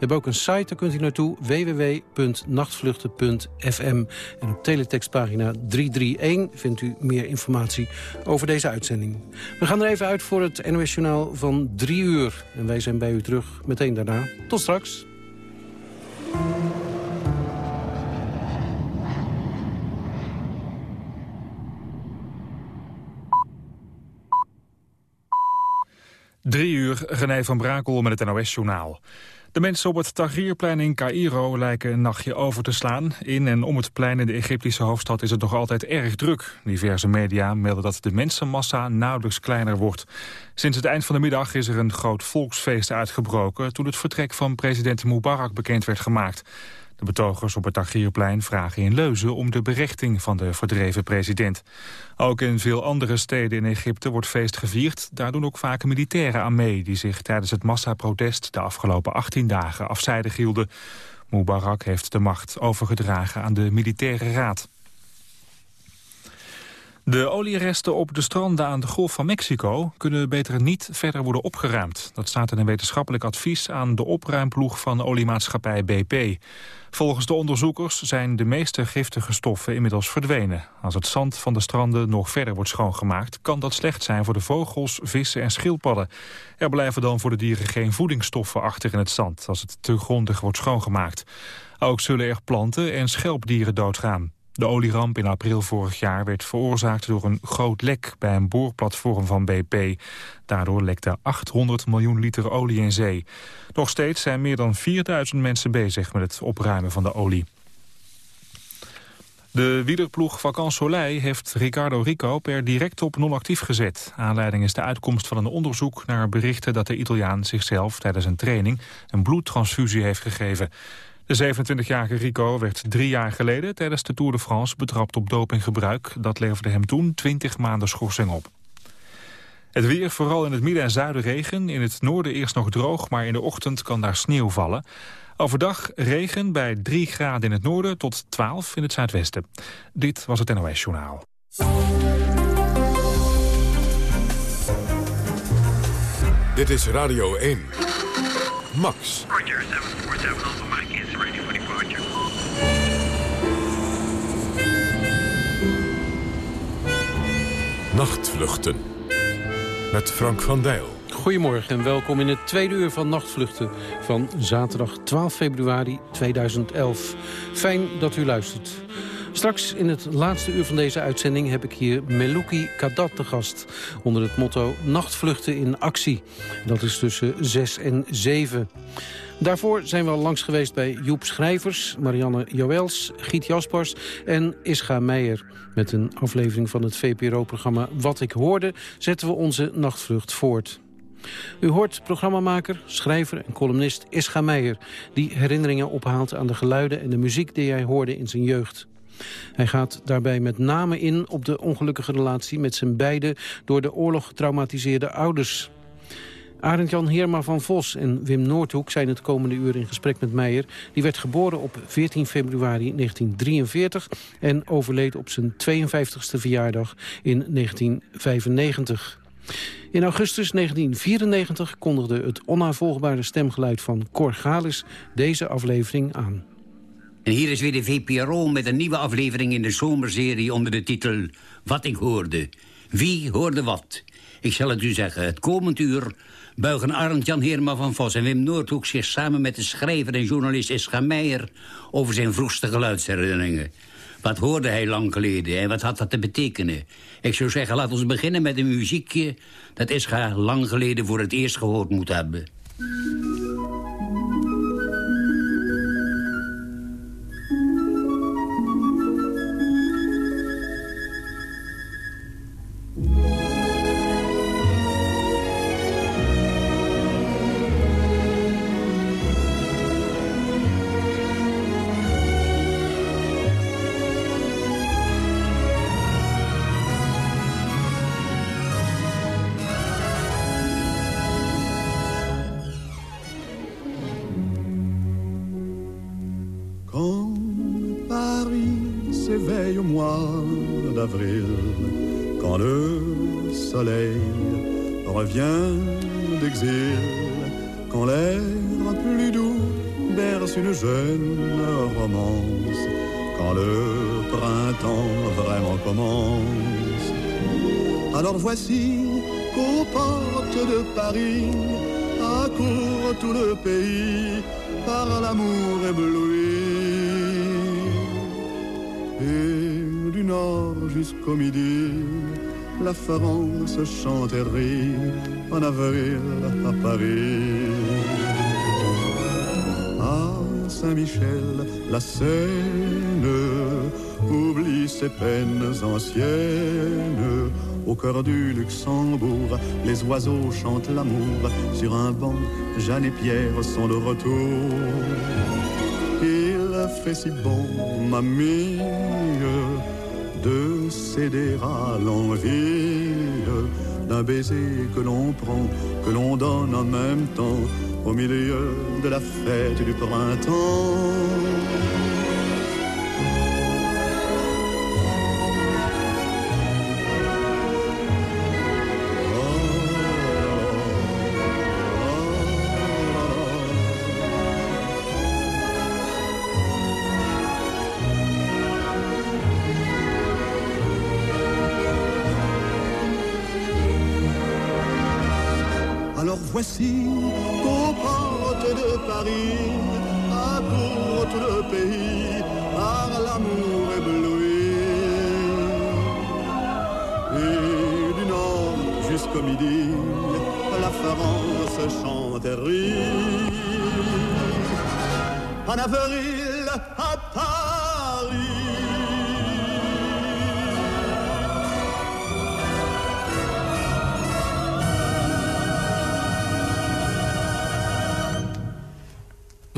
hebben ook een site, daar kunt u naartoe, www.nachtvluchten.fm. En op teletextpagina 331 vindt u meer informatie over deze uitzending. We gaan er even uit voor het NOS Journaal van 3 uur. En wij zijn bij u terug meteen daarna. Tot straks. Drie uur, René van Brakel met het NOS-journaal. De mensen op het Tahrirplein in Cairo lijken een nachtje over te slaan. In en om het plein in de Egyptische hoofdstad is het nog altijd erg druk. Diverse media melden dat de mensenmassa nauwelijks kleiner wordt. Sinds het eind van de middag is er een groot volksfeest uitgebroken... toen het vertrek van president Mubarak bekend werd gemaakt. De betogers op het Tahrirplein vragen in Leuzen om de berechting van de verdreven president. Ook in veel andere steden in Egypte wordt feest gevierd. Daar doen ook vaak militairen aan mee die zich tijdens het massaprotest de afgelopen 18 dagen afzijdig hielden. Mubarak heeft de macht overgedragen aan de militaire raad. De olieresten op de stranden aan de Golf van Mexico kunnen beter niet verder worden opgeruimd. Dat staat in een wetenschappelijk advies aan de opruimploeg van de oliemaatschappij BP. Volgens de onderzoekers zijn de meeste giftige stoffen inmiddels verdwenen. Als het zand van de stranden nog verder wordt schoongemaakt... kan dat slecht zijn voor de vogels, vissen en schildpadden. Er blijven dan voor de dieren geen voedingsstoffen achter in het zand... als het te grondig wordt schoongemaakt. Ook zullen er planten en schelpdieren doodgaan. De olieramp in april vorig jaar werd veroorzaakt door een groot lek bij een boorplatform van BP. Daardoor lekte 800 miljoen liter olie in zee. Nog steeds zijn meer dan 4000 mensen bezig met het opruimen van de olie. De wielerploeg Vacan Soleil heeft Ricardo Rico per direct op non-actief gezet. Aanleiding is de uitkomst van een onderzoek naar berichten dat de Italiaan zichzelf tijdens een training een bloedtransfusie heeft gegeven. De 27-jarige Rico werd drie jaar geleden tijdens de Tour de France betrapt op dopinggebruik. Dat leverde hem toen 20 maanden schorsing op. Het weer, vooral in het midden en zuiden regen. In het noorden eerst nog droog, maar in de ochtend kan daar sneeuw vallen. Overdag regen bij 3 graden in het noorden tot 12 in het zuidwesten. Dit was het NOS Journaal. Dit is Radio 1. Max. Nachtvluchten. Met Frank van Dijl. Goedemorgen en welkom in het tweede uur van Nachtvluchten van zaterdag 12 februari 2011. Fijn dat u luistert. Straks in het laatste uur van deze uitzending heb ik hier Meluki Kadat te gast. Onder het motto Nachtvluchten in actie. Dat is tussen 6 en 7. Daarvoor zijn we al langs geweest bij Joep Schrijvers, Marianne Joëls, Giet Jaspers en Ischa Meijer. Met een aflevering van het VPRO-programma Wat ik hoorde zetten we onze nachtvlucht voort. U hoort programmamaker, schrijver en columnist Ischa Meijer... die herinneringen ophaalt aan de geluiden en de muziek die hij hoorde in zijn jeugd. Hij gaat daarbij met name in op de ongelukkige relatie met zijn beide door de oorlog getraumatiseerde ouders. Arend-Jan Heerma van Vos en Wim Noordhoek zijn het komende uur in gesprek met Meijer. Die werd geboren op 14 februari 1943 en overleed op zijn 52e verjaardag in 1995. In augustus 1994 kondigde het onnavolgbare stemgeluid van Cor Galis deze aflevering aan. En hier is weer de VPRO met een nieuwe aflevering in de zomerserie onder de titel Wat ik hoorde. Wie hoorde wat? Ik zal het u zeggen, het komend uur buigen Arend-Jan Heerma van Vos en Wim Noordhoek zich samen met de schrijver en journalist Ischa Meijer over zijn vroegste geluidsherinneringen. Wat hoorde hij lang geleden en wat had dat te betekenen? Ik zou zeggen, laat ons beginnen met een muziekje... dat Ischa lang geleden voor het eerst gehoord moet hebben. Rit en avril à Paris. Saint-Michel, la Seine oublie ses peines anciennes. Au cœur du Luxembourg, les oiseaux chantent l'amour. Sur un banc, Jeanne et Pierre sont de retour. Il fait si bon, mamie, de céder à l'envie d'un baiser que l'on prend, que l'on donne en même temps au milieu de la fête du printemps.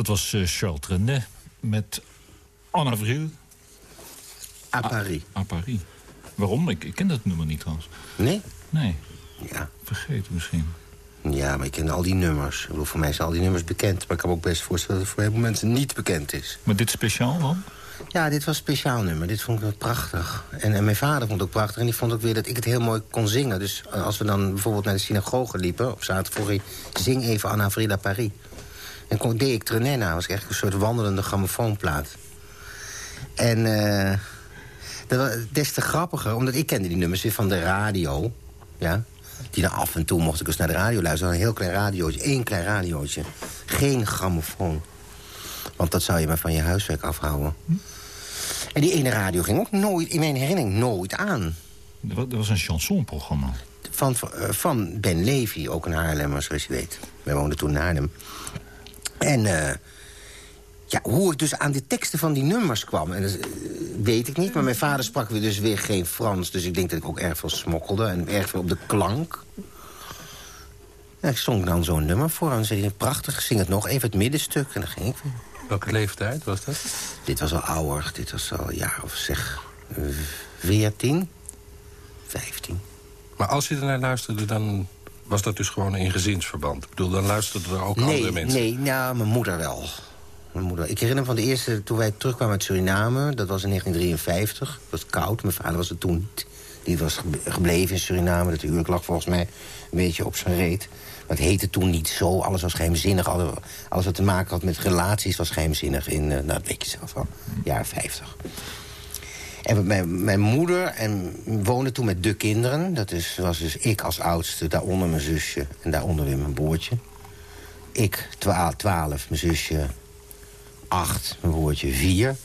Dat was uh, Charles Trenet met En Avril. À Paris. À Paris. Waarom? Ik, ik ken dat nummer niet trouwens. Nee? Nee. Ja. Vergeten misschien. Ja, maar ik ken al die nummers. Ik bedoel, voor mij zijn al die nummers bekend. Maar ik kan me ook best voorstellen dat het voor heel veel mensen niet bekend is. Maar dit speciaal dan? Ja, dit was een speciaal nummer. Dit vond ik wel prachtig. En, en mijn vader vond het ook prachtig. En die vond ook weer dat ik het heel mooi kon zingen. Dus uh, als we dan bijvoorbeeld naar de synagoge liepen... op zaterdag vroeg hij, zing even Anna à Paris. En kon, deed ik Trenet na. was echt een soort wandelende grammofoonplaat. En uh, dat was des te grappiger, omdat ik kende die nummers weer van de radio. Ja, die dan af en toe mocht ik eens naar de radio luisteren. Een heel klein radiootje, één klein radiootje. Geen grammofoon. Want dat zou je maar van je huiswerk afhouden. Hm? En die ene radio ging ook nooit, in mijn herinnering, nooit aan. Dat was een chansonprogramma. Van, van Ben Levy, ook een Haarlemmer, zoals je weet. Wij woonden toen in Haarlem. En uh, ja, hoe ik dus aan de teksten van die nummers kwam... En dat, uh, weet ik niet, maar mijn vader sprak weer dus weer geen Frans... dus ik denk dat ik ook erg veel smokkelde en erg veel op de klank. Ik zong dan zo'n nummer voor en zei hij... prachtig, zing het nog even het middenstuk en dan ging ik weer. Welke leeftijd was dat? Dit was al ouder, dit was al een jaar of zeg... veertien, vijftien. Maar als je ernaar luisterde, dan was dat dus gewoon in gezinsverband? Ik bedoel, dan luisterden er ook nee, andere mensen? Nee, nou, mijn moeder wel. Mijn moeder. Ik herinner me van de eerste, toen wij terugkwamen uit Suriname... dat was in 1953, het was koud, mijn vader was er toen niet. Die was gebleven in Suriname, dat huwelijk lag volgens mij een beetje op zijn reet. Maar het heette toen niet zo, alles was geheimzinnig. Alles wat te maken had met relaties was geheimzinnig in, nou, dat weet je zelf wel, jaren 50. Mijn, moeder en woonde toen met de kinderen. Dat is, was dus ik als oudste, daaronder mijn zusje en daaronder weer mijn broertje. Ik, twaalf, twaalf mijn zusje acht, mijn broertje vier.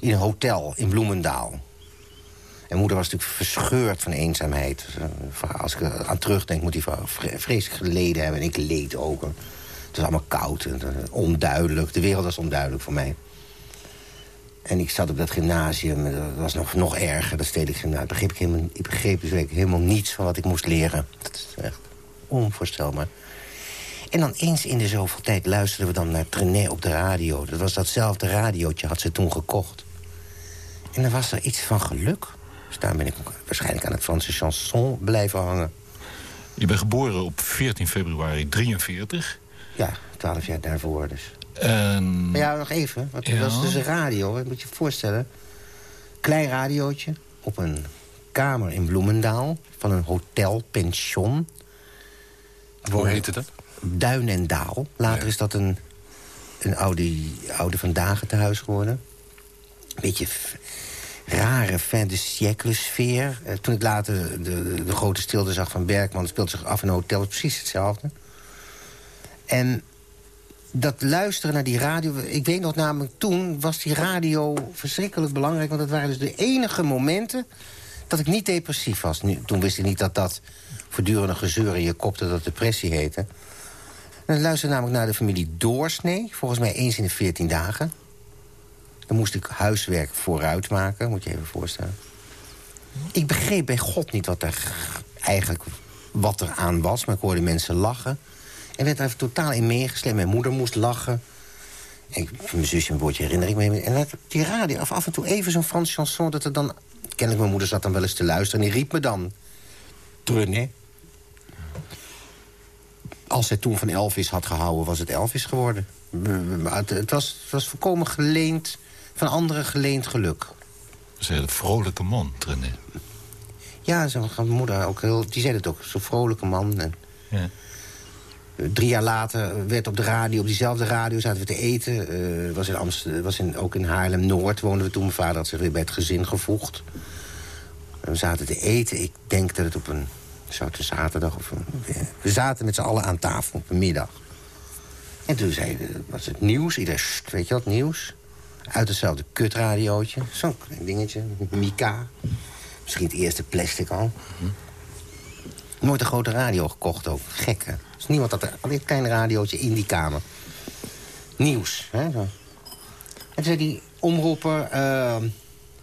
In een hotel in Bloemendaal. En moeder was natuurlijk verscheurd van eenzaamheid. Als ik aan terugdenk, moet hij vreselijk geleden hebben. En ik leed ook. Het was allemaal koud en onduidelijk. De wereld was onduidelijk voor mij. En ik zat op dat gymnasium, dat was nog, nog erger, dat stedelijk gymnasium. Begreep ik, helemaal, ik begreep dus helemaal niets van wat ik moest leren. Dat is echt onvoorstelbaar. En dan eens in de zoveel tijd luisterden we dan naar Trenet op de radio. Dat was datzelfde radiootje, had ze toen gekocht. En dan was er iets van geluk. Dus daar ben ik waarschijnlijk aan het Franse chanson blijven hangen. Je bent geboren op 14 februari 43. Ja, twaalf jaar daarvoor dus. En... Ja, nog even. Want ja. dat was dus een radio, moet je voorstellen. Klein radiootje op een kamer in Bloemendaal... van een hotelpension. Hoe heette dat? Duin en Daal. Later ja. is dat een een oude, oude vandaag thuis geworden. Een beetje rare fin de siècle sfeer. Uh, toen ik later de, de, grote stilte zag van Bergman... speelde zich af in een hotel, precies hetzelfde. En dat luisteren naar die radio... Ik weet nog namelijk, toen was die radio verschrikkelijk belangrijk... want dat waren dus de enige momenten dat ik niet depressief was. Nu, toen wist ik niet dat dat voortdurende gezeur in je kop... dat dat depressie heette. En ik luisterde namelijk naar de familie Doorsnee. Volgens mij eens in de 14 dagen. Dan moest ik huiswerk vooruit maken, moet je even voorstellen. Ik begreep bij God niet wat er eigenlijk wat er aan was. Maar ik hoorde mensen lachen. En werd daar totaal in meegesleept. Mijn moeder moest lachen. En ik, mijn zusje een woordje herinner ik me. En die radio, af, af en toe even zo'n Frans chanson... dat er dan... Kennelijk, mijn moeder zat dan wel eens te luisteren... en die riep me dan... Trenet. Als zij toen van Elvis had gehouden, was het Elvis geworden. Het, het, was, het was volkomen geleend, van anderen geleend geluk. Ze een vrolijke man, Trenet. Ja, mijn moeder ook heel, die zei het ook. Zo'n vrolijke man. En... Ja. Drie jaar later werd op de radio, op diezelfde radio zaten we te eten. Uh, was in was in, ook in Haarlem-Noord woonden we toen. Mijn vader had zich weer bij het gezin gevoegd. we zaten te eten. Ik denk dat het op een, zaterdag of een, We zaten met z'n allen aan tafel op een middag. En toen zei, was het nieuws. Iedereen, weet je wat, nieuws. Uit hetzelfde kutradiootje. Zo'n dingetje, Mika. Misschien het eerste plastic al. Mhm. Nooit een grote radio gekocht ook. Gekke. Dus niemand had er een klein radiootje in die kamer. Nieuws. Hè. En toen zei die omroeper... Uh,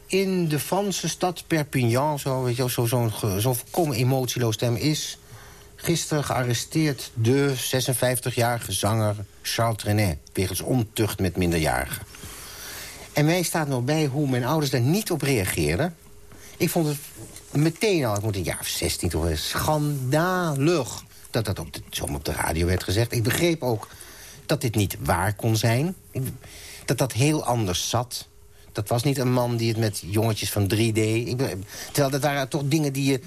in de Franse stad Perpignan, zo, weet je, zo'n zo, zo, zo volkomen emotieloos stem is... gisteren gearresteerd de 56-jarige zanger Charles Trenet... wegens ontucht met minderjarigen. En mij staat nog bij hoe mijn ouders daar niet op reageerden. Ik vond het meteen al, ik moet een jaar of 16 toch schandalig dat dat op de, op de radio werd gezegd. Ik begreep ook dat dit niet waar kon zijn. dat dat heel anders zat. Dat was niet een man die het met jongetjes van 3D... Ik, terwijl dat waren toch dingen die je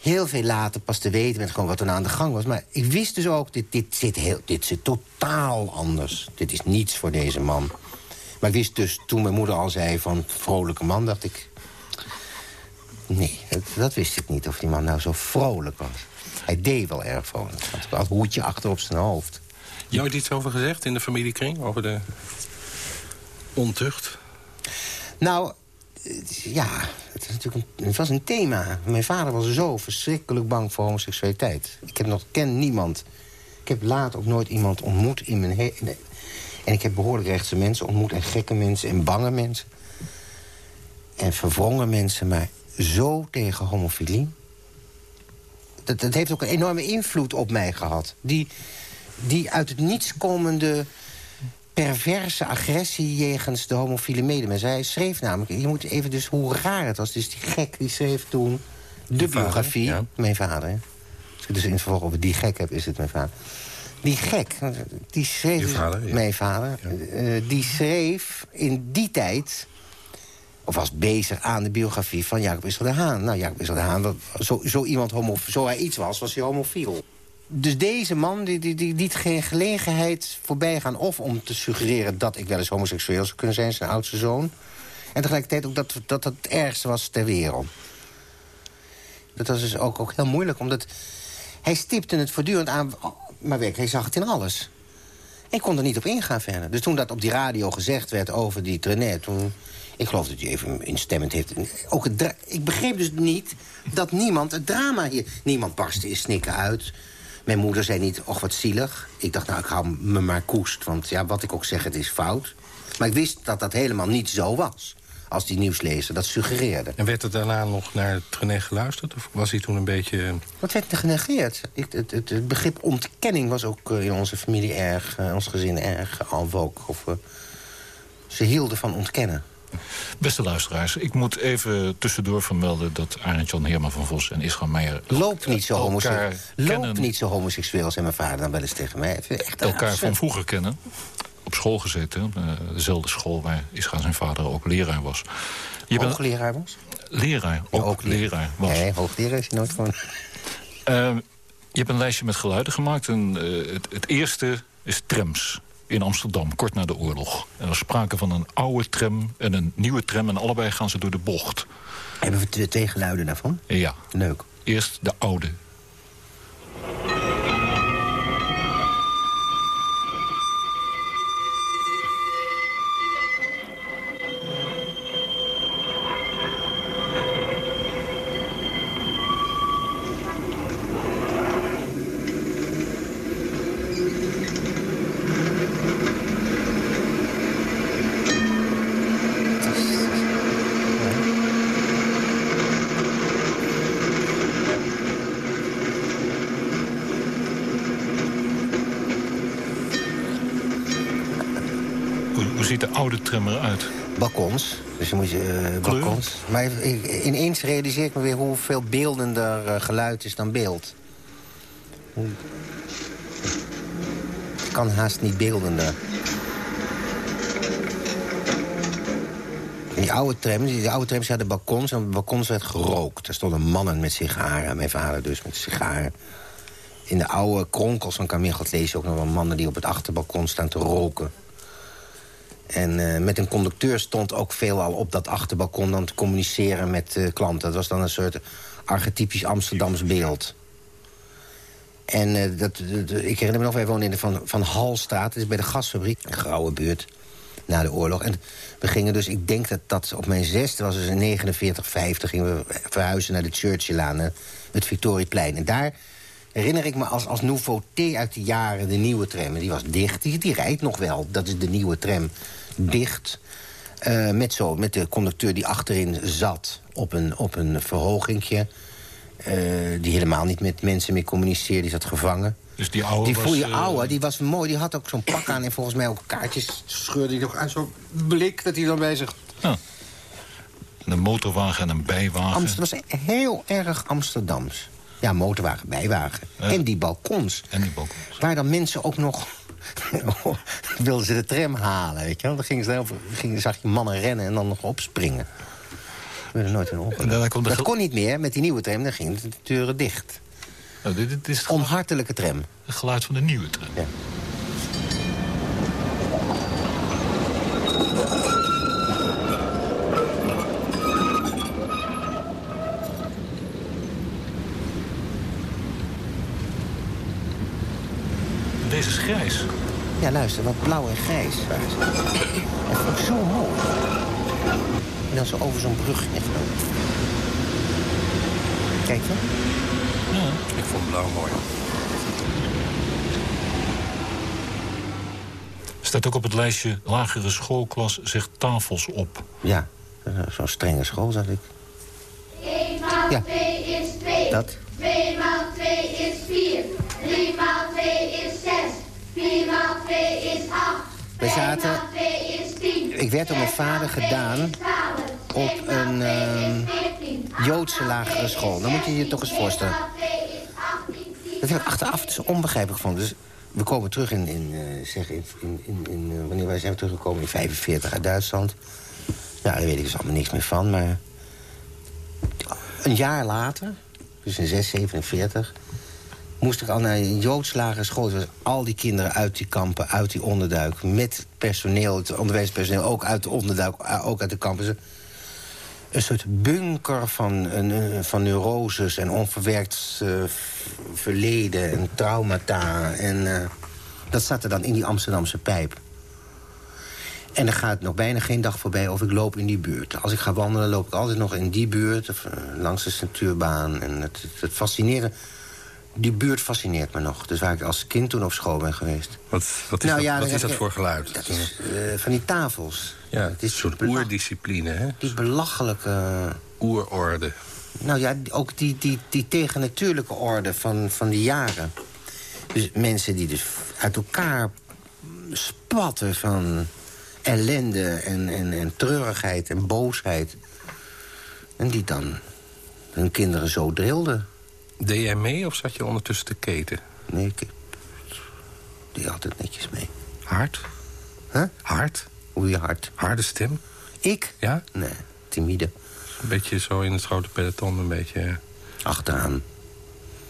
heel veel later pas te weten bent... gewoon wat er nou aan de gang was. Maar ik wist dus ook, dit, dit, zit heel, dit zit totaal anders. Dit is niets voor deze man. Maar ik wist dus, toen mijn moeder al zei van vrolijke man... dacht ik, nee, dat, dat wist ik niet of die man nou zo vrolijk was. Hij deed wel erg vrolijk. Hij had een hoedje achter op zijn hoofd. Jij had iets over gezegd in de familiekring? Over de ontucht? Nou, ja, het, is natuurlijk een, het was een thema. Mijn vader was zo verschrikkelijk bang voor homoseksualiteit. Ik heb nog ken niemand. Ik heb later ook nooit iemand ontmoet in mijn... He nee. En ik heb behoorlijk rechtse mensen ontmoet... en gekke mensen en bange mensen. En verwrongen mensen, maar zo tegen homofilie dat, dat heeft ook een enorme invloed op mij gehad. Die, die uit het niets komende perverse agressie jegens de homofiele medemens. Hij schreef namelijk, je moet even dus hoe raar het was. Dus die gek die schreef toen de biografie. Mijn vader, Als ik dus in het vervolg over die gek heb, is het mijn vader. Die gek, die schreef... Dus vader, Mijn vader. Uh, die schreef in die tijd of was bezig aan de biografie van Jacob Israël de Haan. Nou, Jacob Israël de Haan, zo, zo, iemand homo, zo hij iets was, was hij homofiel. Dus deze man die, die, die liet geen gelegenheid voorbij gaan... of om te suggereren dat ik wel eens homoseksueel zou kunnen zijn... zijn oudste zoon. En tegelijkertijd ook dat dat het ergste was ter wereld. Dat was dus ook, ook heel moeilijk, omdat... hij stipte het voortdurend aan... maar werk, hij zag het in alles. Ik kon er niet op ingaan verder. Dus toen dat op die radio gezegd werd over die trainer... toen ik geloof dat hij even instemmend heeft. Ook het ik begreep dus niet dat niemand het drama hier... Niemand barstte in snikken uit. Mijn moeder zei niet, och wat zielig. Ik dacht, nou, ik hou me maar koest. Want ja, wat ik ook zeg, het is fout. Maar ik wist dat dat helemaal niet zo was. Als die nieuwslezer dat suggereerde. En werd er daarna nog naar het geluisterd? Of was hij toen een beetje... Eh, wat werd er genegeerd? Het, het, het, begrip ontkenning was ook eh, in onze familie erg... Uh, ons gezin erg alwook. Of, ze hielden van ontkennen. Beste luisteraars, ik moet even tussendoor vermelden... dat Arend Jan Heerman van Vos en Isra Meijer... Loopt niet zo homoseksueel. Loopt niet zo homoseksueel, zei mijn vader dan wel eens tegen mij. Echt elkaar van vroeger kennen. Op school gezeten, eh, dezelfde school waar Isra zijn vader ook leraar was. Je bent leraar was? Leraar, ook, leraar. was. Nee, hoogleraar is je nooit gewoon... Uh, je hebt een lijstje met geluiden gemaakt. En, uh, het, het eerste is trams. In Amsterdam, kort na de oorlog. En er is sprake van een oude tram en een nieuwe tram... en allebei gaan ze door de bocht. Hebben we twee- twee geluiden daarvan? Ja, Leuk. eerst de oude. Hoe, hoe ziet de oude tram eruit? Balkons. Dus moet je eh, balkons. Maar ineens realiseer ik me weer hoeveel beeldender eh, geluid is dan beeld. Het kan haast niet beeldender. En die oude trams, die oude trams hadden balkons en op de balkons werd gerookt. Er stonden mannen met sigaren, mijn vader dus met sigaren. In de oude kronkels van Kamichelt lees je ook nog wel mannen die op het achterbalkon staan te roken. En eh, met een conducteur stond ook veelal op dat achterbalkon... dan te communiceren met eh, klanten. Dat was dan een soort archetypisch Amsterdams beeld. En eh, dat, ik herinner me nog, wij woonden in de Van, van Halstraat. Dat is bij de gasfabriek, een grauwe buurt, na de oorlog. En we gingen dus, ik denk dat dat op mijn zesde was... dus in 49, 50, gingen we verhuizen naar de Churchillaan, het Victorieplein. En daar herinner ik me als, als nouveauté uit de jaren de nieuwe tram. En die was dicht, die, die rijdt nog wel. Dat is de nieuwe tram. Dicht. Eh, met, zo, met de conducteur die achterin zat op een, op een verhogingje. eh, die helemaal niet met mensen meer communiceerde. Die zat gevangen. Dus die oude Die was... voel je eh, oude, die was mooi. Die had ook zo'n pak aan en volgens mij ook kaartjes. Scheurde hij nog uit zo'n blik dat hij dan bij zich... Een motorwagen en een bijwagen. Amsterdam was heel erg Amsterdams. Ja, motorwagen, bijwagen. Ja. En die balkons. En die balkons. Waar dan mensen ook nog... wilden ze de tram halen, weet je wel. Dan gingen ze, heel- gingen, zag je mannen rennen en dan nog opspringen. Er gebeurde nooit een ongeluk. Dat kon niet meer met die nieuwe tram. Dan gingen de deuren dicht. Nou, dit, dit is het geluid, Onhartelijke tram. het geluid van de nieuwe tram. Ja. Deze is grijs. Ja, luister, wat blauw en grijs. Dat vond ik zo mooi. En dan zo over zo'n brug even. Kijk dan. Ik vond blauw mooi. Staat ook op het lijstje lagere schoolklas zegt tafels op. Ja, zo'n strenge school, zag ik. 1 maal Ja. 2 is 2. Dat. 2 maal 2 is 4. 3 maal 2 is 6. 4 maal 2 is 8. We zaten- 2 is 10. Ik werd door mijn vader gedaan op een ehm, Joodse lagere school. Dan moet je je toch eens voorstellen. Dat heb ik achteraf dus onbegrijpelijk gevonden. Dus we komen terug in, in, eh, zeg, in, in, in, eh, wanneer wij zijn teruggekomen in 45 uit Duitsland. Nou, daar weet ik dus allemaal niks meer van, maar... Een jaar later, dus in 6, 47... moest ik al naar een Joods school. Al die kinderen uit die kampen, uit die onderduik... met personeel, het onderwijspersoneel, ook uit de onderduik, eh, ook uit de kampen. Een soort bunker van, een- van neuroses en onverwerkt eh, verleden en traumata. En eh, dat zat er dan in die Amsterdamse pijp. En er gaat nog bijna geen dag voorbij of ik loop in die buurt. Als ik ga wandelen, loop ik altijd nog in die buurt... Of, eh, langs de centuurbaan. En het, het, het fascineren... Die buurt fascineert me nog. Dus waar ik als kind toen op school ben geweest. Wat, wat is Nou dat, ja, wat dan is dat voor geluid? Dat is van die tafels. ja, het is een soort oerdiscipline, hè? Die belachelijke... Oerorde. Nou ja, ook die, die, die tegennatuurlijke orde van, van die jaren. Dus mensen die dus uit elkaar spatten van ellende en, en, en treurigheid en boosheid. En die dan hun kinderen zo drilden. Deed jij mee of zat je ondertussen te keten? Nee, ik die altijd netjes mee. Hard? Huh? Hard? Hoe je hard. Harde stem? Ik? Ja? Nee, timide. Een beetje zo in het grote peloton, een beetje... Achteraan.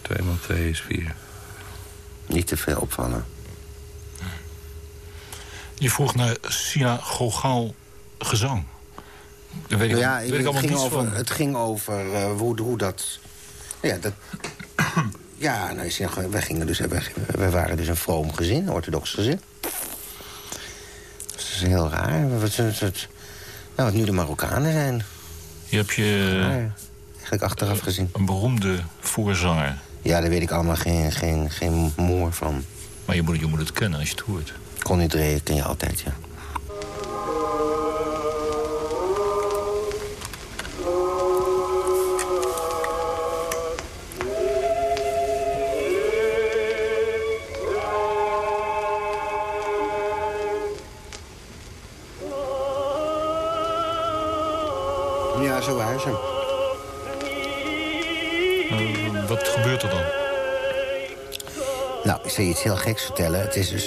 2 x 2 is 4. Niet te veel opvallen. Je vroeg naar synagogaal gezang. Daar weet ik, Nou ja, weet ik het, allemaal ging niets over, van. het ging over eh, hoe, hoe dat... Ja, dat... Ja, nou, je wij, gingen dus, wij, wij waren dus een vroom gezin, een orthodox gezin. Dus dat is heel raar. Wat, wat, wat, nou, wat nu de Marokkanen zijn. Hier heb je Raar. Eigenlijk achteraf gezien. een beroemde voorzanger. Ja, daar weet ik allemaal geen, geen, geen moer van. Maar je moet, je moet het kennen als je het hoort. Connie Dree ken je altijd, ja. Zo waar ze. Eh, wat gebeurt er dan? Nou, ik zal je iets heel geks vertellen. Het is dus...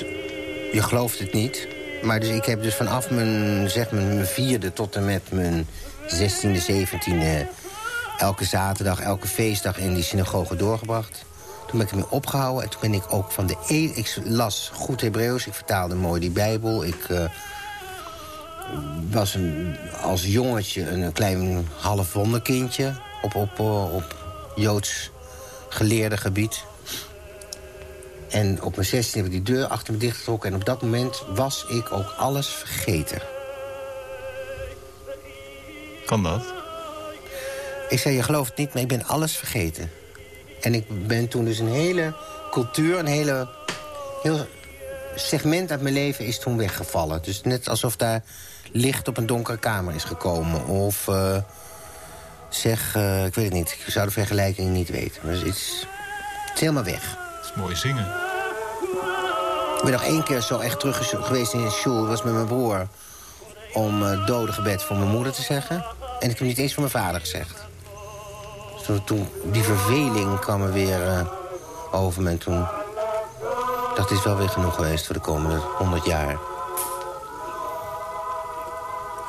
Je gelooft het niet. Maar dus ik heb dus vanaf mijn, zeg maar, mijn vierde tot en met mijn zestiende, zeventiende... elke zaterdag, elke feestdag in die synagoge doorgebracht. Toen ben ik ermee opgehouden. En toen ben ik ook van de... E ik las goed Hebreeuws, ik vertaalde mooi die Bijbel. Ik eh, was een, als jongetje een klein half wonderkindje... op, op, eh, op Joods geleerde gebied. En op mijn 16 heb ik die deur achter me dichtgetrokken. En op dat moment was ik ook alles vergeten. Kan dat? Ik zei, je gelooft het niet, maar ik ben alles vergeten. En ik ben toen dus een hele cultuur, een hele heel segment uit mijn leven is toen weggevallen. Dus net alsof daar licht op een donkere kamer is gekomen. Of eh, zeg, eh, ik weet het niet. Ik zou de vergelijking niet weten. Maar het is, het is helemaal weg. Dat is mooi zingen. Ik ben nog één keer zo echt terug geweest in de school. Dat was met mijn broer. Om uh, dodengebed voor mijn moeder te zeggen. En ik heb niet eens voor mijn vader gezegd. Dus toen, die verveling kwam er weer uh, over me. En toen dacht het is wel weer genoeg geweest voor de komende honderd jaar.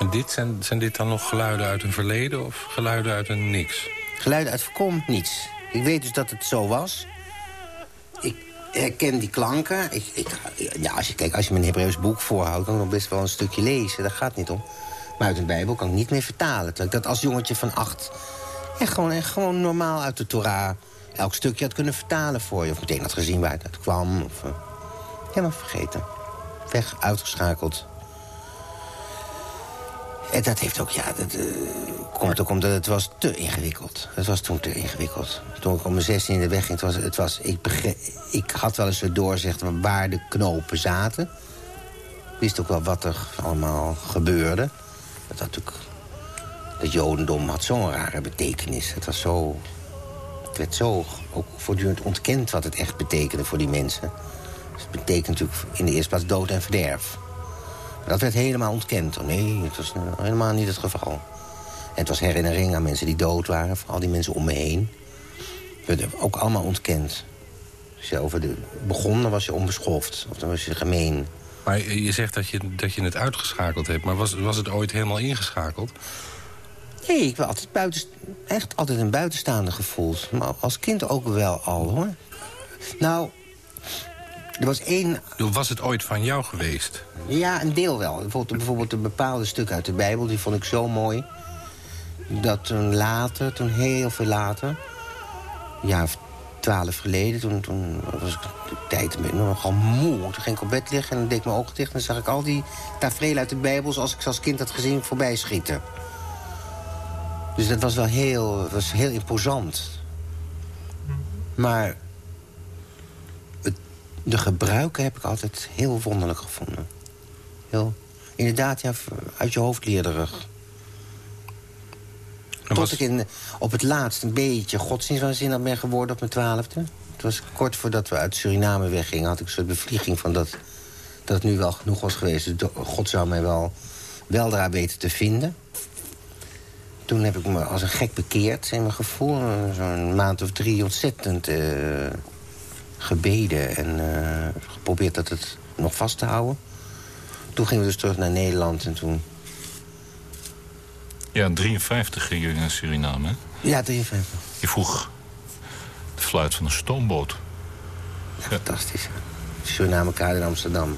En dit, zijn, zijn dit dan nog geluiden uit een verleden of geluiden uit een niks? Geluiden uit voorkom niets. Ik weet dus dat het zo was. Ik herken die klanken. Ik, ik, ja, als je, kijk, als je een Hebreeuws boek voorhoudt... kan ik best wel een stukje lezen. Daar gaat niet om. Maar uit een Bijbel kan ik niet meer vertalen. Terwijl ik dat als jongetje van acht... Echt gewoon, gewoon normaal uit de Torah... elk stukje had kunnen vertalen voor je. Of meteen had gezien waar het uit kwam. Of, uh, helemaal vergeten. Weg, uitgeschakeld. En dat heeft ook, ja, dat uh, komt ook omdat het was te ingewikkeld. Het was toen te ingewikkeld. Toen ik om mijn 16 in de weg ging, het was, het was, ik, ik had wel eens doorzicht waar de knopen zaten. Ik wist ook wel wat er allemaal gebeurde. Dat, had natuurlijk, het jodendom had zo'n rare betekenis. Het was zo... Het werd zo ook voortdurend ontkend wat het echt betekende voor die mensen. Het betekent natuurlijk in de eerste plaats dood en verderf. Dat werd helemaal ontkend. Oh nee, het was helemaal niet het geval. En het was herinnering aan mensen die dood waren. Al die mensen om me heen. werd ook allemaal ontkend. Als je over de begon, dan was je onbeschoft. Of dan was je gemeen. Maar je zegt dat je, dat je het uitgeschakeld hebt. Maar was, was het ooit helemaal ingeschakeld? Nee, ik heb altijd buiten, echt altijd een buitenstaander gevoeld. Maar als kind ook wel al, hoor. Nou, er was één... Was het ooit van jou geweest? Ja, een deel wel. Bijvoorbeeld, bijvoorbeeld een bepaalde stuk uit de Bijbel, die vond ik zo mooi. Dat toen later, toen heel veel later... Ja, twaalf geleden, toen, toen was ik de tijd nogal moe. Toen ging ik op bed liggen en dan deed ik mijn ogen dicht... en dan zag ik al die tafereelen uit de Bijbel... zoals ik ze als kind had gezien, voorbij schieten. Dus dat was wel heel, was heel imposant. Maar de gebruiken heb ik altijd heel wonderlijk gevonden. Heel, inderdaad, ja, uit je hoofd leerderig. Tot was... ik in, op het laatst een beetje godsdienstwaanzinnig ben geworden op mijn twaalfde. Het was kort voordat we uit Suriname weggingen... had ik een soort bevlieging van dat, dat het nu wel genoeg was geweest. Dus God zou mij wel weldra weten te vinden. Toen heb ik me als een gek bekeerd in mijn gevoel. Zo'n maand of drie ontzettend... Uh, gebeden en uh, geprobeerd dat het nog vast te houden. Toen gingen we dus terug naar Nederland en toen... Ja, 53 ging je naar Suriname, hè? Ja, 53. Je vroeg de fluit van een stoomboot. Ja, fantastisch. Suriname kade in Amsterdam.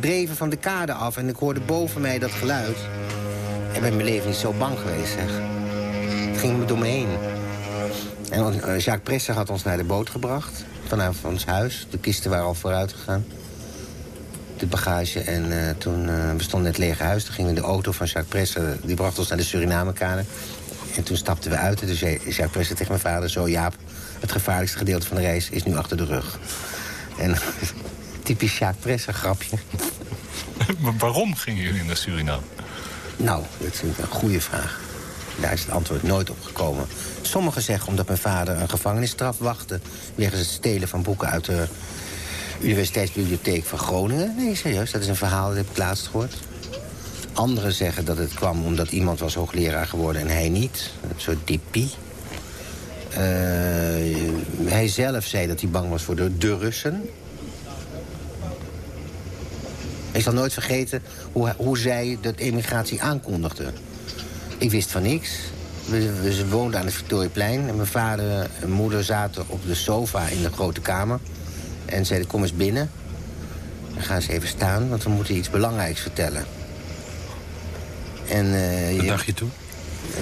Dreven van de kade af... en ik hoorde boven mij dat geluid. En ben mijn leven niet zo bang geweest, zeg. Het ging me door me heen. En eh, Jacques Presser had ons naar de boot gebracht. Vanuit ons huis. De kisten waren al vooruit gegaan. De bagage. En eh, toen uh, we stonden in het lege huis. Toen gingen we de auto van Jacques Presser. Die bracht ons naar de Surinamekade. En toen stapten we uit. En toen Jacques Presser tegen mijn vader... Zo, Jaap, het gevaarlijkste gedeelte van de reis is nu achter de rug. En typisch Jacques Presser grapje. maar waarom gingen jullie naar Suriname? Nou, dat is een goede vraag. Daar is het antwoord nooit op gekomen. Sommigen zeggen omdat mijn vader een gevangenisstraf wachtte... wegens het stelen van boeken uit de Universiteitsbibliotheek van Groningen. Nee, serieus, dat is een verhaal, dat heb ik laatst gehoord. Anderen zeggen dat het kwam omdat iemand was hoogleraar geworden en hij niet. Een soort dippie. Uh, hij zelf zei dat hij bang was voor de, de Russen. Ik zal nooit vergeten hoe, hoe zij de emigratie aankondigde. Ik wist van niks. We, we, ze woonden aan het Victoriaplein. En mijn vader en moeder zaten op de sofa in de grote kamer. En zeiden, kom eens binnen. En ga eens even staan, want we moeten iets belangrijks vertellen. En, uh, Wat dacht je toen?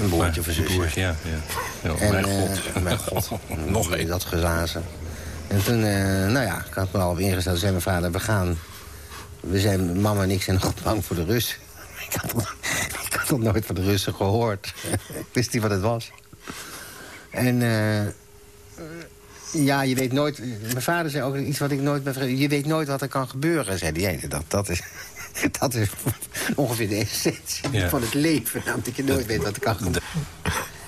Een broertje of een zusje. Ja. ja. ja en, mijn uh, god. mijn god. Nog één. Dat gezazen. En toen, uh, nou ja, ik had me al op ingesteld. zei mijn vader, we gaan. We zijn, mama en ik zijn nog bang voor de Russen. Ik had, nog, ik had nog nooit van de Russen gehoord. ik wist niet wat het was. En uh, ja, je weet nooit... Mijn vader zei ook iets wat ik nooit... Je weet nooit wat er kan gebeuren, zei hij. Dat, dat is... Dat is ongeveer de essentie Ja. van het leven. Namelijk dat je nooit weet wat er kan gebeuren.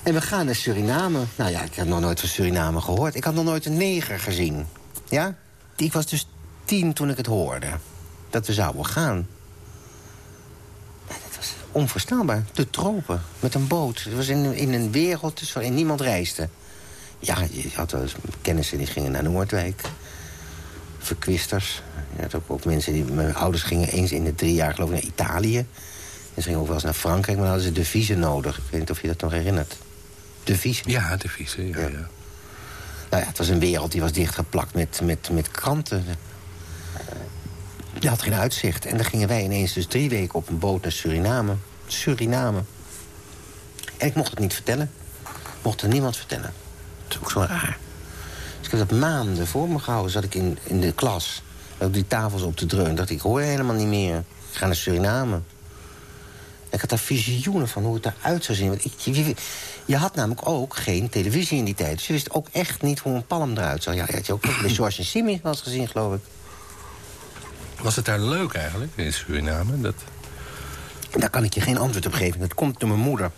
En we gaan naar Suriname. Nou ja, ik heb nog nooit van Suriname gehoord. Ik had nog nooit een neger gezien. Ja? Ik was dus tien toen ik het hoorde. Dat we zouden gaan. Dat was onvoorstelbaar. De tropen, met een boot. Het was in, in een wereld dus waarin niemand reisde. Ja, je had wel eens kennissen die gingen naar Noordwijk. Verkwisters. Je had ook, ook mensen die... Mijn ouders gingen eens in de drie jaar geloof ik naar Italië. En ze gingen ook wel eens naar Frankrijk, maar dan hadden ze deviezen nodig. Ik weet niet of je dat nog herinnert. Deviezen. Ja, de vieze, ja, Ja. ja. Nou ja, het was een wereld die was dichtgeplakt met, met, met kranten. Je had geen uitzicht. En dan gingen wij ineens dus drie weken op een boot naar Suriname. Suriname. En ik mocht het niet vertellen. Mocht het niemand vertellen. Dat is ook zo raar. Dus ik heb dat maanden voor me gehouden. Zat ik in, in de klas. Op die tafels op te dreunen. Dacht ik, hoor helemaal niet meer. Ik ga naar Suriname. Ik had daar visioenen van hoe het eruit zou zien. Want ik, je, had namelijk ook geen televisie in die tijd. Dus je wist ook echt niet hoe een palm eruit zag. Ja, je had je ook bij George en eens gezien, geloof ik. Was het daar leuk eigenlijk, in Suriname? Dat... Daar kan ik je geen antwoord op geven. Dat komt door mijn moeder.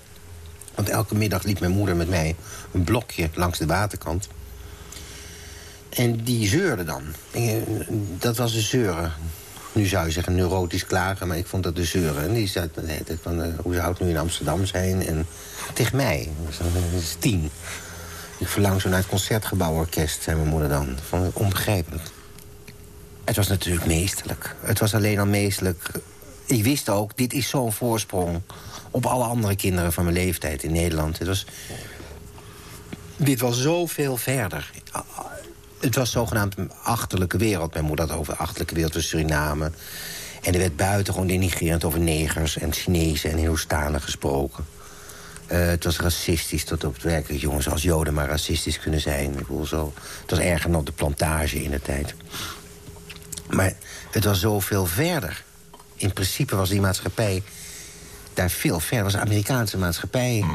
Want elke middag liep mijn moeder met mij een blokje langs de waterkant. En die zeurde dan. Eh, Dat was de zeuren. Nu zou je zeggen neurotisch klagen, maar ik vond dat de zeuren. En die zei tijd van, eh, hoe zou het nu in Amsterdam zijn? En tegen mij, dat is tien. Ik verlang zo naar het Concertgebouworkest, zei mijn moeder dan. Van, onbegrijpelijk. Het was natuurlijk meesterlijk. Het was alleen al meesterlijk. Ik wist ook, dit is zo'n voorsprong op alle andere kinderen van mijn leeftijd in Nederland. Het was, dit was zoveel verder. Het was zogenaamd een achterlijke wereld. Mijn moeder had over de achterlijke wereld van Suriname. En er werd buitengewoon denigrerend over negers en Chinezen en Hindoestanen gesproken. Eh, het was racistisch tot op het werkelijk jongens als Joden maar racistisch kunnen zijn. Ik bedoel, zo. Het was erger dan op de plantage in de tijd. Maar het was zoveel verder. In principe was die maatschappij daar veel verder. Was een Amerikaanse maatschappij.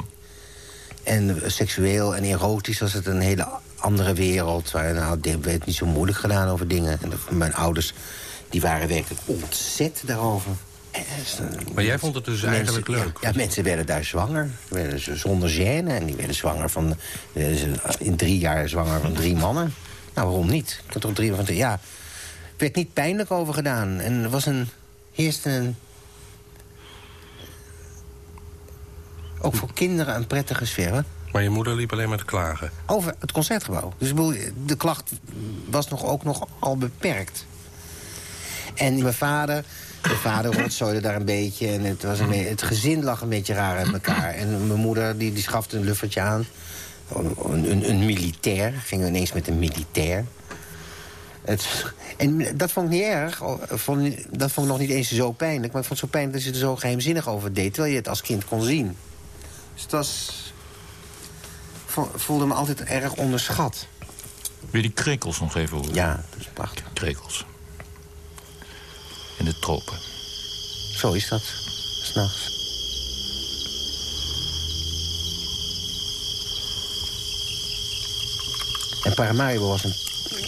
En eh, seksueel en erotisch was het een hele andere wereld. Waar nou, het werd niet zo moeilijk gedaan over dingen. En mijn ouders die waren werkelijk ontzet daarover. En, eh, Maar jij vond het dus mensen- eigenlijk leuk? Ja, ja, mensen werden daar zwanger. Werden ze zonder gêne. En die werden zwanger van... werden ze in drie jaar zwanger van drie mannen. Nou, waarom niet? Ik had toch drie van... drie- Ja, werd niet pijnlijk over gedaan. En er was een... Heerste een... Ook voor kinderen een prettige sfeer. Hè? Maar je moeder liep alleen maar te klagen. Over het concertgebouw. Dus ik bedoel, de klacht was nog, ook nog al beperkt. En mijn vader, mijn vader rotzooide daar een beetje. En het, was een, het gezin lag een beetje raar uit elkaar. En mijn moeder die, die schafte een luffertje aan. Een, een, een militair. Ging ineens met een militair. Het, en dat vond ik niet erg. Vond, dat vond ik nog niet eens zo pijnlijk. Maar ik vond het zo pijnlijk dat ze er zo geheimzinnig over deed. Terwijl je het als kind kon zien. Dus het was... vo- voelde me altijd erg onderschat. Wil je die krekels nog even horen? Ja, dat is prachtig. Krekels. In de tropen. Zo is dat. S'nachts. En Paramaribo was een,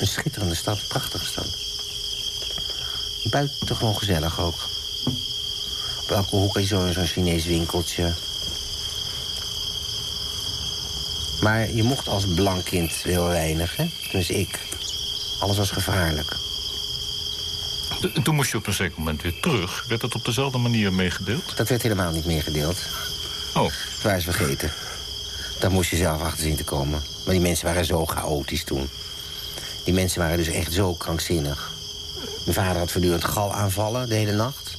een schitterende stad, een prachtige stad. Buitengewoon gezellig ook. Op elke hoek je zo'n zo'n Chinees winkeltje. Maar je mocht als blank kind heel weinig, hè? Tenminste, ik. Alles was gevaarlijk. En toen moest je op een zeker moment weer terug. Werd dat op dezelfde manier meegedeeld? Dat werd helemaal niet meegedeeld. Oh, Dat waren ze vergeten. Daar moest je zelf achter zien te komen. Maar die mensen waren zo chaotisch toen. Die mensen waren dus echt zo krankzinnig. Mijn vader had voortdurend gal aanvallen de hele nacht.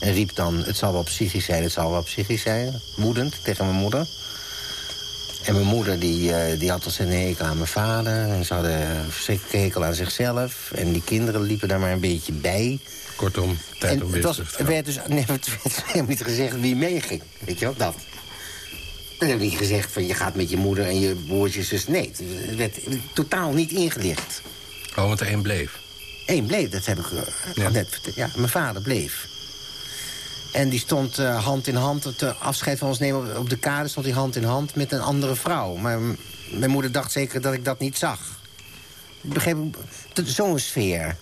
En riep dan, het zal wel psychisch zijn, het zal wel psychisch zijn. Woedend tegen mijn moeder. En mijn moeder die, eh, die had al zijn hekel aan mijn vader. En ze hadden een verschrikkelijke hekel aan zichzelf. En die kinderen liepen daar maar een beetje bij. Kortom, tijd En om het, was, weer te er werd dus nee, het werd helemaal niet gezegd wie meeging. Weet je wel, dat. Er werd niet gezegd van je gaat met je moeder en je broertjes. Dus nee, het werd totaal niet ingelicht. Oh, want er één bleef. Eén bleef, dat heb ik eh, Ja. net verteld. Ja, mijn vader bleef. En die stond eh, hand in hand, het afscheid van ons nemen op- de kade... stond hij hand in hand met een andere vrouw. Maar mijn moeder dacht zeker dat ik dat niet zag. Ik begreep zo'n sfeer.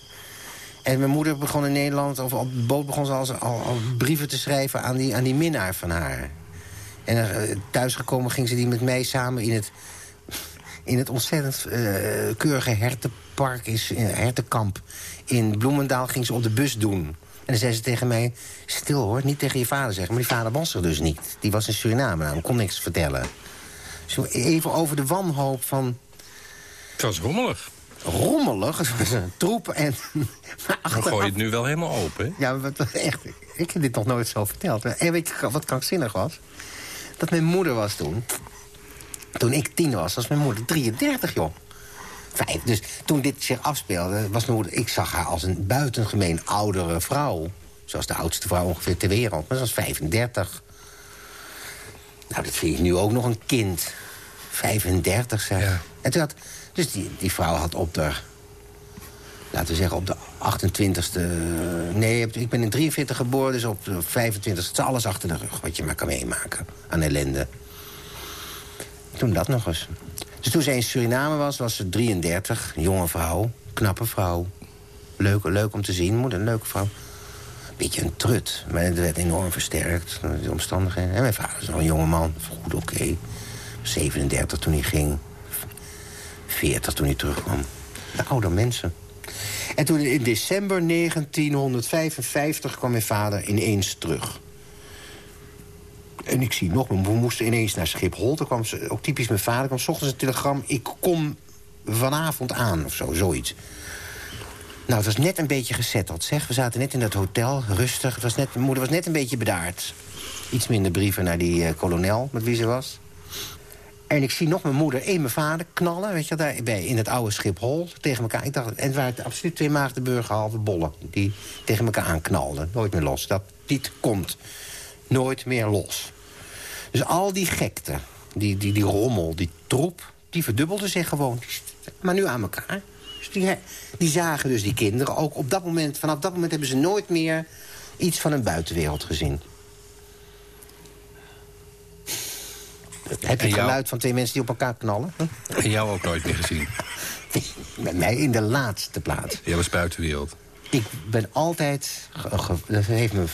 En mijn moeder begon in Nederland, of op de boot begon ze al, al, al brieven te schrijven aan die, aan die minnaar van haar. En eh, thuisgekomen ging ze die met mij samen in het, in het ontzettend eh, keurige hertenpark, is, eh, hertenkamp in Bloemendaal, ging ze op de bus doen. En dan zei ze tegen mij, stil hoor, niet tegen je vader zeggen. Maar die vader was er dus niet. Die was in Suriname, nou, kon niks vertellen. Zo even over de wanhoop van Het was rommelig. rommelig, het was een troep en... Maar Dan achteraf- gooi je het nu wel helemaal open, hè? ja, wat echt, ik heb dit nog nooit zo verteld. En weet je wat krankzinnig was? Dat mijn moeder was toen... Toen ik tien was, was mijn moeder 33, joh. Vijf. Dus toen dit zich afspeelde, was mijn moeder... Ik zag haar als een buitengemeen oudere vrouw. Zoals de oudste vrouw ongeveer ter wereld. Maar ze was 35. Nou, dat vind ik nu ook nog een kind. 35, zeg. Ja. En toen had... Dus die, die vrouw had op de laten we zeggen, op de 28e... Nee, ik ben in 43 geboren, dus op de 25e... het is alles achter de rug wat je maar kan meemaken aan ellende. Toen dat nog eens. Dus toen zij in Suriname was, was ze 33. Een jonge vrouw, knappe vrouw. Leuk, leuk om te zien, moeder, een leuke vrouw. Beetje een trut, maar het werd enorm versterkt door de omstandigheden. En mijn vader is nog een jonge man, goed oké. 37 toen hij ging, 40 toen hij terugkwam. De oude mensen. En toen in december 1955 kwam mijn vader ineens terug. En ik zie nog, we moesten ineens naar Schiphol. Toen kwam ze, ook typisch mijn vader, kwam 's ochtends een telegram... ik kom vanavond aan, of zo, zoiets. Nou, het was net een beetje gezetteld, zeg. We zaten net in dat hotel, rustig. Het was net, mijn moeder was net een beetje bedaard. Iets minder brieven naar die eh, kolonel, met wie ze was. En ik zie nog mijn moeder en mijn vader knallen, weet je, daar bij, in het oude Schiphol tegen elkaar. Ik dacht, en het waren absoluut twee Maagdenburger halve bollen die tegen elkaar aanknalden. Nooit meer los. Dat dit komt nooit meer los. Dus al die gekte, die, die, die rommel, die troep, die verdubbelde zich gewoon. Maar nu aan elkaar. Dus die, die zagen dus die kinderen ook op dat moment, vanaf dat moment hebben ze nooit meer iets van een buitenwereld gezien. Heb je En het jou? geluid van twee mensen die op elkaar knallen? Hm? En jou ook nooit meer gezien. Met mij in de laatste plaats. Jij was buitenwereld. Ik ben altijd... dat heeft mijn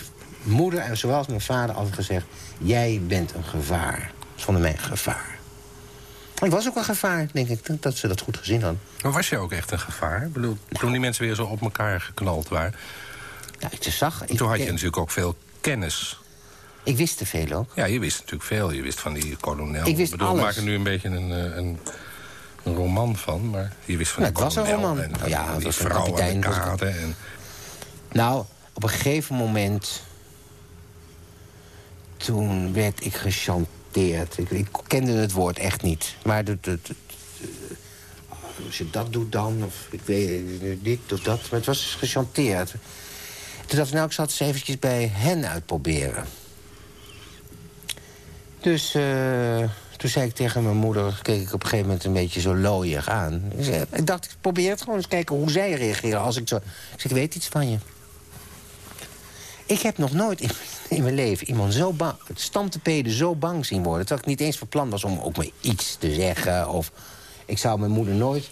moeder en zoals mijn vader altijd gezegd... jij bent een gevaar. Ze vonden mij een gevaar. Ik was ook een gevaar, denk ik, dat- ze dat goed gezien hadden. Maar was jij ook echt een gevaar? Ik bedoel, toen die mensen weer zo op elkaar geknald waren... Ja, ik zag... Ik, toen had je natuurlijk ook veel kennis. Ik wist te veel ook. Ja, je wist natuurlijk veel. Je wist van die kolonel. Ik wist bedoel, alles. We maken nu een beetje een, eh, een, een roman van, maar je wist van Nou, die het was een kolonel roman. En, ja, en het die was een de kapitein, het- kade. En, Nou, op een gegeven moment... toen werd ik gechanteerd. Ik, ik kende het woord echt niet. Maar de, de, de- de- als je dat doet dan, of ik weet dit of dat. Maar het was gechanteerd. Toen dacht ik, nou, ik zal het eens eventjes bij hen uitproberen. Dus eh, toen zei ik tegen mijn moeder... keek ik op een gegeven moment een beetje zo looiig aan. Ik, zei, ik dacht, ik probeer het gewoon eens kijken hoe zij reageren. Als ik zo... Ik zeg, ik weet iets van je. Ik heb nog nooit in, mijn leven iemand zo bang... het stamtepeden zo bang zien worden... terwijl ik niet eens van plan was om ook maar iets te zeggen. Of ik zou mijn moeder nooit...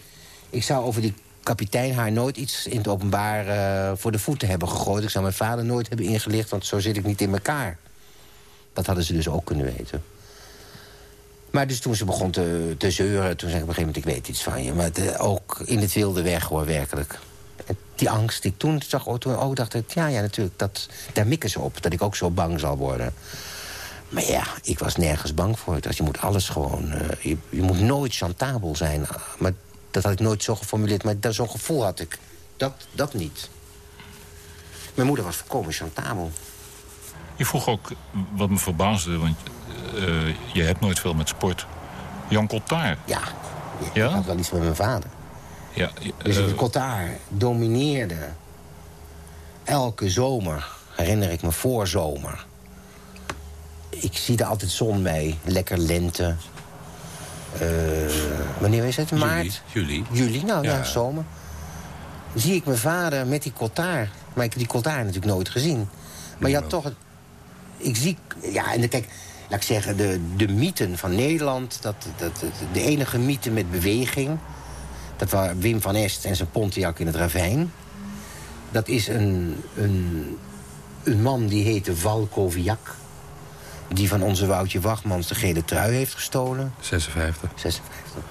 Ik zou over die kapitein haar nooit iets in het openbaar eh, voor de voeten hebben gegooid. Ik zou mijn vader nooit hebben ingelicht, want zo zit ik niet in elkaar. Dat hadden ze dus ook kunnen weten. Maar dus toen ze begon te, te zeuren, toen zei ik op een gegeven moment... ik weet iets van je, maar het, ook in het wilde weg hoor, werkelijk. Die angst die toen zag, oh, toen ook dacht ik... ja, ja, natuurlijk, dat, daar mikken ze op, dat ik ook zo bang zal worden. Maar ja, ik was nergens bang voor. Dacht, je moet alles gewoon... eh, je, je moet nooit chantabel zijn. Maar dat had ik nooit zo geformuleerd, maar dat- zo'n gevoel had ik. Dat, dat niet. Mijn moeder was volkomen chantabel. Je vroeg ook, wat me verbaasde, want eh, je hebt nooit veel met sport. Jan Cotard. Ja, Ja? ik had wel iets met mijn vader. Ja, Dus eh, de Cotard domineerde elke zomer, herinner ik me, voorzomer. Ik zie er altijd zon bij, lekker lente. Eh, wanneer is het? Maart? Juli. Juli, nou ja, Ja. zomer. Zie ik mijn vader met die Cotard. Maar ik heb die Cotard natuurlijk nooit gezien. Maar je had toch... Ik zie... Ja, en kijk, laat ik zeggen, de, de mythen van Nederland... Dat, dat, dat- de enige mythe met beweging... Dat was Wim van Est en zijn Pontiac in het ravijn. Dat is een, een, een man die heette Valkoviak. Die van onze Woutje Wachtmans de gele trui heeft gestolen. 56. 56.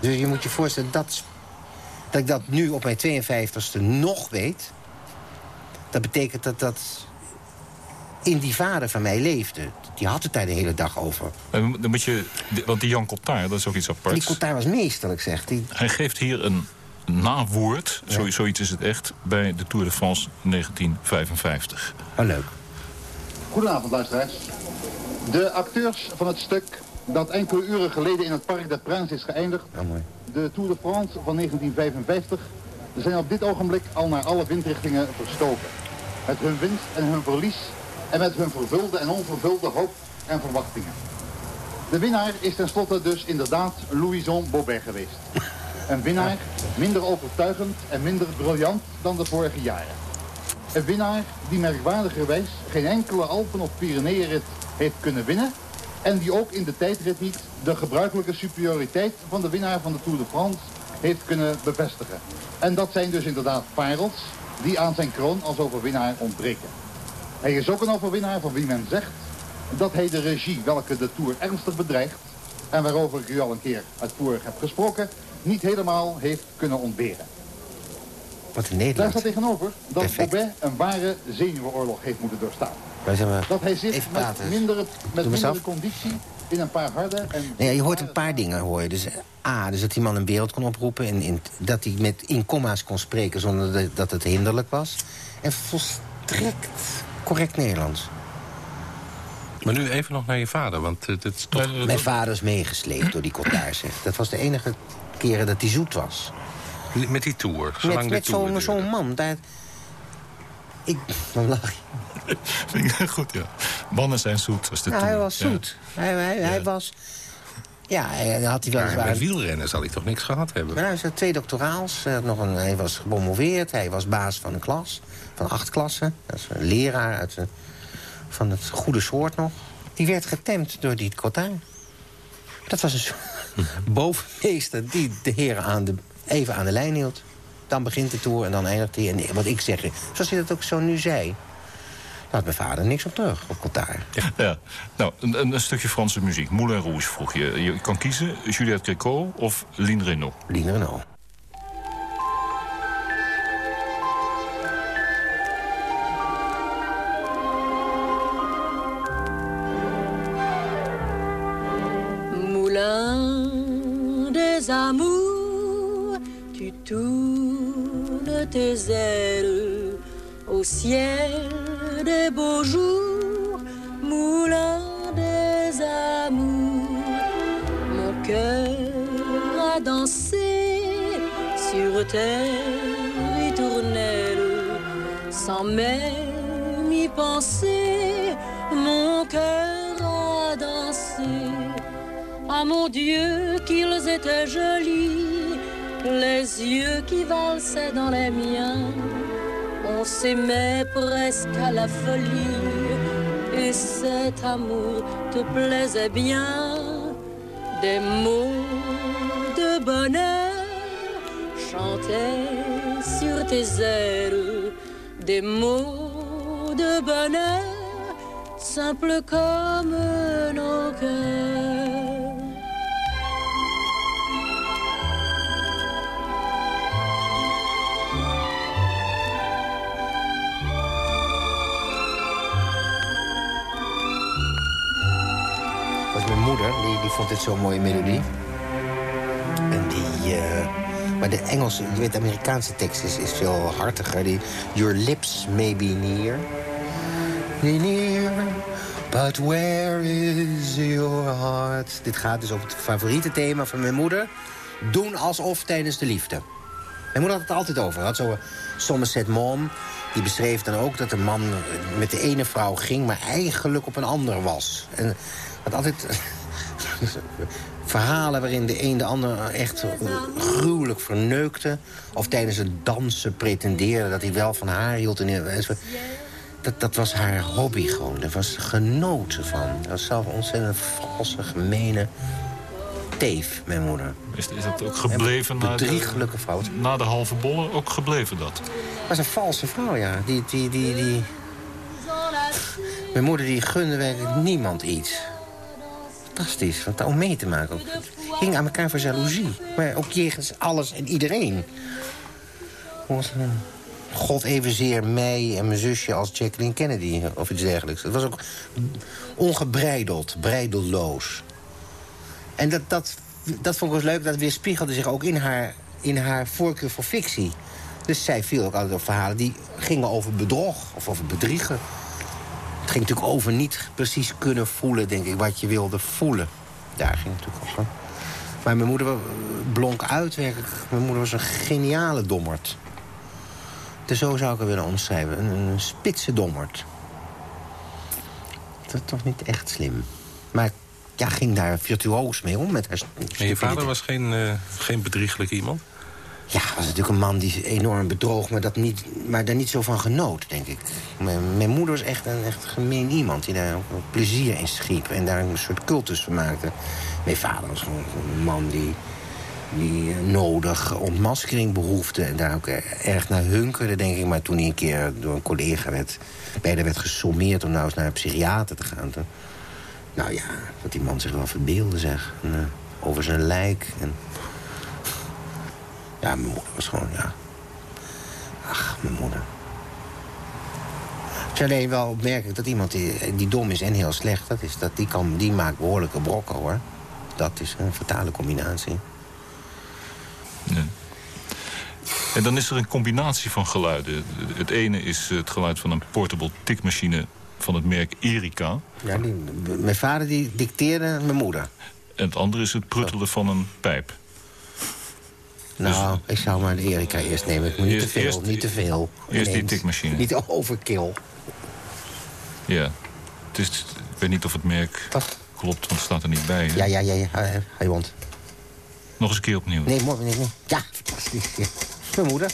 Dus je moet je voorstellen dat, dat ik dat nu op mijn 52ste nog weet. Dat betekent dat dat in die vader van mij leefde. Die had het daar de hele dag over. eh, dan moet je, want die Jan Cotard, dat is ook iets En aparts. die Cotard was meesterlijk, zegt hij. Hij geeft hier een nawoord, zo, zoiets is het echt, bij de Tour de France 1955. Oh, leuk. Goedenavond, luisteraars. De acteurs van het stuk dat enkele uren geleden in het Parc des Princes is geëindigd... Oh, mooi. de Tour de France van 1955... zijn op dit ogenblik al naar alle windrichtingen verstoken. Met hun winst en hun verlies... en met hun vervulde en onvervulde hoop en verwachtingen. De winnaar is tenslotte dus inderdaad Louison Bobet geweest. Een winnaar minder overtuigend en minder briljant dan de vorige jaren. Een winnaar die merkwaardigerwijs geen enkele Alpen- of Pyreneeënrit heeft kunnen winnen. En die ook in de tijdrit niet de gebruikelijke superioriteit van de winnaar van de Tour de France heeft kunnen bevestigen. En dat zijn dus inderdaad parels die aan zijn kroon als overwinnaar ontbreken. Hij is ook een overwinnaar van wie men zegt dat hij de regie welke de Tour ernstig bedreigt... en waarover ik u al een keer uitvoerig heb gesproken... niet helemaal heeft kunnen ontberen. Wat Daar Nederland. staat tegenover dat Perfect. Bobet een ware zenuwenoorlog heeft moeten doorstaan. Dat hij Even met praten. mindere, met mindere conditie in een paar harde en... Nee, je hoort een paar dingen, hoor je. Dus A, dus dat die man een wereld kon oproepen... en in, dat hij met in comma's kon spreken zonder dat het hinderlijk was. En volstrekt correct Nederlands. Maar nu even nog naar je vader, want het het is toch... Mijn vader is meegesleept door die zegt. Dat was de enige keren dat hij zoet was. Met die tour, zolang Met, zo'n man. Daar... Ik... Dan lach je. Vind ik goed, ja. Mannen zijn zoet. Was de Nou, Tour. hij was Ja. zoet. Hij, hij, hij was... Ja, hij had hij Maar weliswaar... met wielrennen zal hij toch niks gehad hebben? Maar hij had twee doctoraals. Hij, had nog een, hij was gepromoveerd. Hij was baas van een klas. Van acht klassen. Dat is een leraar uit van het goede soort nog. Die werd getemd door die Cotard. Dat was een soort bovenmeester die de heren aan de, even aan de lijn hield. Dan begint de tour en dan eindigt hij. En wat ik zeg, zoals hij dat ook zo nu zei laat mijn vader niks op terug, op Qatar. Ja, ja. Nou, een, een, stukje Franse muziek. Moulin Rouge vroeg je. Je kan kiezen Juliette Gréco of Lien Renault. Lien Renault. Moulin des amours, tu tournes tes ailes au ciel des beaux jours, moulant des amours. Mon cœur a dansé sur terre ritournelle, sans même y penser. Mon cœur a dansé. Ah mon Dieu, qu'ils étaient jolis, les yeux qui valsaient dans les miens. S'aimait presque à la folie, et cet amour te plaisait bien. Des mots de bonheur chantaient sur tes ailes, des mots de bonheur simples comme nos cœurs. Vond dit zo'n mooie melodie. En die... eh, maar de Engelse, je weet, de Amerikaanse tekst is, is veel hartiger. Die, Your lips may be near. Near, but where is your heart? Dit gaat dus over het favoriete thema van mijn moeder. Doen alsof tijdens de liefde. Mijn moeder had het altijd over. Had zo Somerset Maugham. Die beschreef dan ook dat de man met de ene vrouw ging... maar eigenlijk op een ander was. En had altijd verhalen waarin de een de ander echt gruwelijk verneukte. Of tijdens het dansen pretendeerde dat hij wel van haar hield. En dat, dat was haar hobby gewoon. Daar was genoten van. Dat was zelf een ontzettend valse, gemene teef, mijn moeder. Is, is dat ook gebleven na de, vrouw. na de halve bolle? Ook gebleven dat? Dat was een valse vrouw, ja. Die, die, die, die... Mijn moeder die gunde werkelijk niemand iets. Fantastisch, want om mee te maken. Ook. Ging aan elkaar voor jaloezie. Maar ook jegens alles en iedereen. Was, eh, God evenzeer mij en mijn zusje als Jacqueline Kennedy of iets dergelijks. Het was ook ongebreideld, breidelloos. En dat, dat, dat vond ik wel leuk, dat weerspiegelde zich ook in haar, in haar voorkeur voor fictie. Dus zij viel ook altijd op verhalen die gingen over bedrog of over bedriegen. Het ging natuurlijk over niet precies kunnen voelen, denk ik, wat je wilde voelen. Daar ging het natuurlijk over. Maar mijn moeder blonk uit, werkelijk. Mijn moeder was een geniale dommerd. Dus zo zou ik het willen omschrijven. Een, een spitse dommerd. Dat is toch niet echt slim. Maar ja, ging daar virtuoos mee om. Met haar en je vader was geen, uh, geen bedrieglijk iemand? Ja, was natuurlijk een man die enorm bedroog, maar, dat niet, maar daar niet zo van genoot, denk ik. Mijn, moeder was echt een echt gemeen iemand die daar plezier in schiep... en daar een soort cultus van maakte. Mijn vader was gewoon een man die, die nodig ontmaskering behoefde... en daar ook erg naar hunkerde, denk ik. Maar toen hij een keer door een collega werd, bijna werd gesommeerd... om nou eens naar een psychiater te gaan... Nou ja, dat die man zich wel verbeelde, zeg. En, uh, over zijn lijk en... Ja, mijn moeder was gewoon, ja... Ach, mijn moeder. Het is alleen wel opmerkelijk dat iemand die, die dom is en heel slecht... Dat is, dat die, kan, die maakt behoorlijke brokken, hoor. Dat is een fatale combinatie. Ja. En dan is er een combinatie van geluiden. Het ene is het geluid van een portable tikmachine van het merk Erika. Ja, die, mijn vader die dicteerde mijn moeder. En het andere is het pruttelen van een pijp. Nou, dus, ik zou maar de Erika eerst nemen. Ik moet niet te veel, eerst, niet te veel. Eerst die tikmachine. Niet overkill. Ja. Het is, ik weet niet of het merk Wat? klopt, want het staat er niet bij. Hè? Ja, ja, ja, ja. Hij, hij wond. Nog eens een keer opnieuw. Nee. Nee. Ja, fantastisch. Ja. Mijn moeder.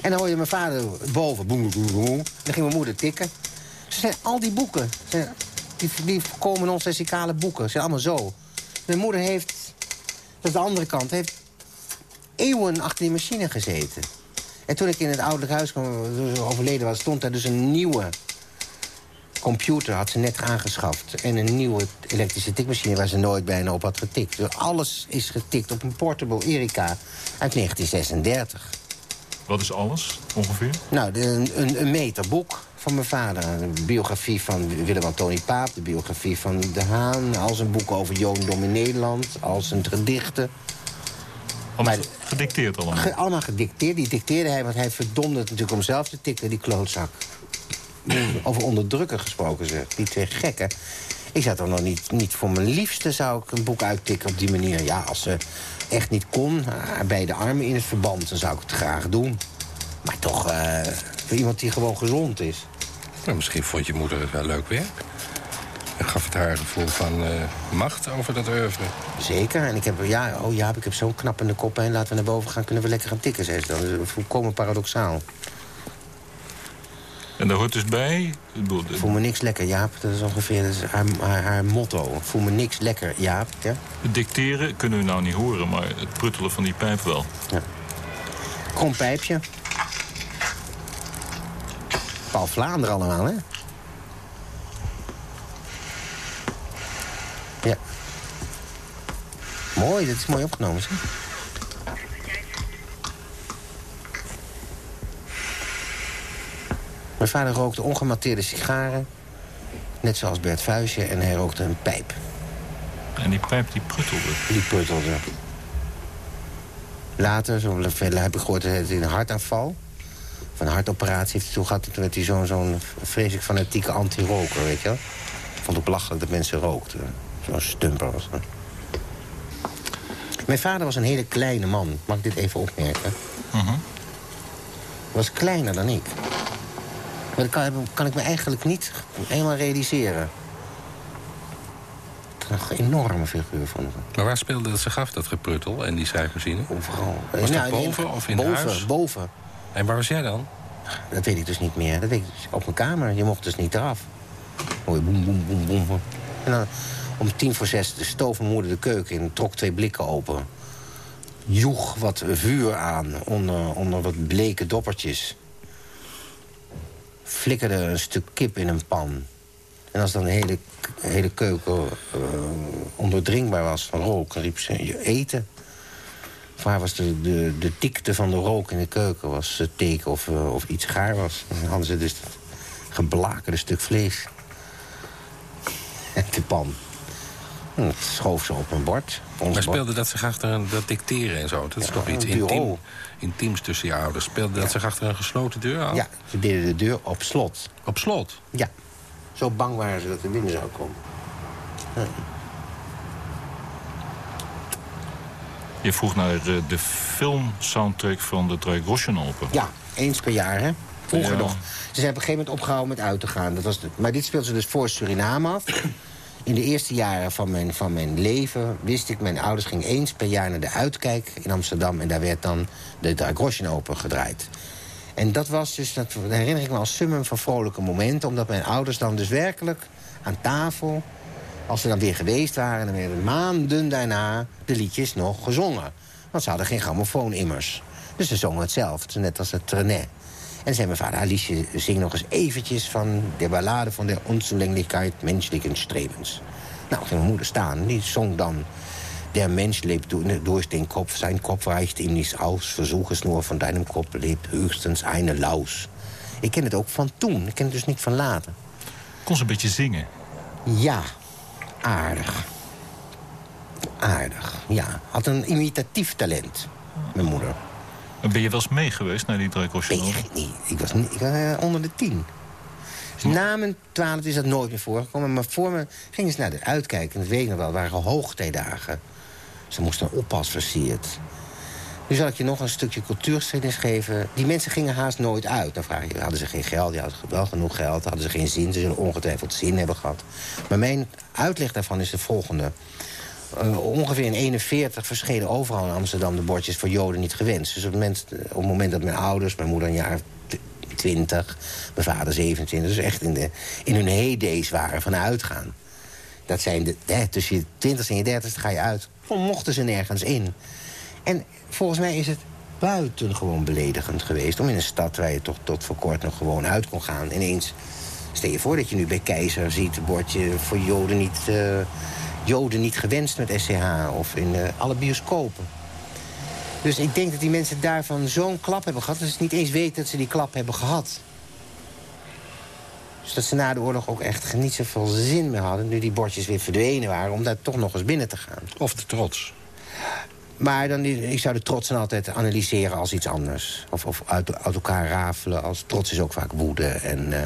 En dan hoor je mijn vader boven. Boem, boem, boem. Dan ging mijn moeder tikken. Ze zijn al die boeken. Zijn, die, die komen lessicale boeken. Ze zijn allemaal zo. Mijn moeder heeft, dat is de andere kant, heeft eeuwen achter die machine gezeten. En toen ik in het ouderlijk huis kwam, overleden was, stond daar dus een nieuwe computer, had ze net aangeschaft. En een nieuwe elektrische tikmachine waar ze nooit bijna op had getikt. Dus alles is getikt op een portable Erika uit 1936. Wat is alles, ongeveer? Nou, een, een meterboek van mijn vader. Een biografie van Willem-Antoni Paap. De biografie van De Haan. Al zijn boeken over Jodendom in Nederland. Al zijn gedichten. Allemaal gedicteerd allemaal? Ge- allemaal gedicteerd. Die dicteerde hij, want hij verdomde het natuurlijk om zelf te tikken, die klootzak. Over onderdrukken gesproken, zeg. Die twee gekken. Ik zou toch nog niet, niet voor mijn liefste zou ik een boek uittikken op die manier. Ja, als ze echt niet kon, ah, bij de armen in het verband, dan zou ik het graag doen. Maar toch eh, voor iemand die gewoon gezond is. Nou, misschien vond je moeder het wel leuk werk. Haar gevoel van eh, macht over dat oeuvre. Zeker. En ik heb, ja, oh ja, ik heb zo'n knappende kop en laten we naar boven gaan, kunnen we lekker gaan tikken, zei ze dan. Dat is volkomen paradoxaal. En daar hoort dus bij... ik voel me niks lekker, Jaap. Dat is ongeveer dat is haar, haar, haar motto. Ik voel me niks lekker, Jaap. Ja? Het dicteren kunnen we nou niet horen, maar het pruttelen van die pijp wel. Krom pijpje. Paul Vlaanderen allemaal, hè? Mooi, dat is mooi opgenomen, zeg. Mijn vader rookte ongematteerde sigaren. Net zoals Bert Vuijsje. En hij rookte een pijp. En die pijp die pruttelde. Die pruttelde. Later, zo heb ik gehoord, dat hij een hartaanval. Of een hartoperatie heeft hij toen gehad. Toen werd hij zo'n zo'n vreselijk fanatieke anti-roker, weet je wel. Ik vond het belachelijk dat mensen rookten. Zo'n stumper was dat. Mijn vader was een hele kleine man. Mag ik dit even opmerken? Mhm. Was kleiner dan ik. Maar dat kan, kan ik me eigenlijk niet helemaal realiseren. Een enorme figuur vond ik. Maar waar speelde dat zich af, dat gepruttel en die schrijfmachine? Overal. Was Nou, dat boven of in boven, huis? Boven. En waar was jij dan? Dat weet ik dus niet meer. Dat weet ik dus op mijn kamer. Je mocht dus niet eraf. Je boem, boem, boem, boem. En dan om tien voor zes stoof mijn moeder de keuken in... trok twee blikken open. Joeg wat vuur aan onder, onder wat bleke doppertjes. Flikkerde een stuk kip in een pan. En als dan de hele, hele keuken ondoordringbaar was van rook... riep ze, je eten. Voor was de, de, de dikte van de rook in de keuken was het teken of, eh, of iets gaar was. En dan hadden ze dus dat geblakerde stuk vlees. de pan. En dat schoof ze op een bord. Ons Maar bord. speelde dat zich achter een, dat dicteren en zo? Dat is Ja, toch iets intiem, intiems tussen je ouders. Speelde dat zich achter een gesloten deur af? Ja, ze deden de deur op slot. Op slot? Ja. Zo bang waren ze dat er binnen zou komen. Ja. Je vroeg naar eh, de filmsoundtrack van de Dragosjenopen. Ja, eens per jaar, hè? Vroeger Ja. nog. Ze zijn op een gegeven moment opgehouden met uit te gaan. Dat was de, maar dit speelde ze dus voor Suriname af. In de eerste jaren van mijn, van mijn leven wist ik... mijn ouders gingen eens per jaar naar de Uitkijk in Amsterdam... en daar werd dan de Dragosjen Open gedraaid. En dat was dus, dat herinner ik me als summum van vrolijke momenten... omdat mijn ouders dan dus werkelijk aan tafel... als ze dan weer geweest waren... dan werden maanden daarna de liedjes nog gezongen. Want ze hadden geen grammofoon immers. Dus ze zongen het zelf, het is net als het trenet. En zei mijn vader, Alice, zing nog eens eventjes van de ballade van de Unzulänglichkeit menschlichen Strebens. Nou, ging mijn moeder staan, die zong dan... Der Mensch lebt du- durch den Kopf, sein Kopf reicht ihm nicht aus. Versuch es nur, von deinem Kopf lebt höchstens eine Laus. Ik ken het ook van toen, ik ken het dus niet van later. Kon ze een beetje zingen? Ja, aardig. Aardig, ja. Had een imitatief talent, mijn moeder. En ben je wel eens mee geweest naar die Dragosjenopen? Nee, nee, ik was, niet, ik was eh, onder de tien. Dus na mijn twaalf is dat nooit meer voorgekomen. Maar voor me gingen ze naar de uitkijk. En dat weet ik nog wel, het waren hoogtijdagen. Ze moesten oppas versierd. Nu zal ik je nog een stukje cultuurgeschiedenis geven. Die mensen gingen haast nooit uit. Dan vraag je, hadden ze geen geld? Die hadden wel genoeg geld. Hadden ze geen zin? Ze zullen ongetwijfeld zin hebben gehad. Maar mijn uitleg daarvan is de volgende. Eh, ongeveer in 41 verschenen overal in Amsterdam de bordjes voor Joden niet gewenst. Dus op het moment, op het moment dat mijn ouders, mijn moeder een jaar tw- 20, mijn vader 27, dus echt in, de, in hun heydays waren van uitgaan. Dat zijn de, hè, tussen je 20 en je 30 ga je uit. Mochten ze nergens in. En volgens mij is het buitengewoon beledigend geweest... om in een stad waar je toch tot voor kort nog gewoon uit kon gaan... ineens, stel je voor dat je nu bij Keizer ziet... een bordje voor Joden niet, eh, Joden niet gewenst met SCH... of in eh, alle bioscopen. Dus ik denk dat die mensen daarvan zo'n klap hebben gehad... dat ze niet eens weten dat ze die klap hebben gehad. Dus dat ze na de oorlog ook echt niet zoveel zin meer hadden... nu die bordjes weer verdwenen waren, om daar toch nog eens binnen te gaan. Of de trots. Maar dan, ik zou de trots dan altijd analyseren als iets anders. Of, of uit, uit elkaar rafelen. Als trots is ook vaak woede. En, uh,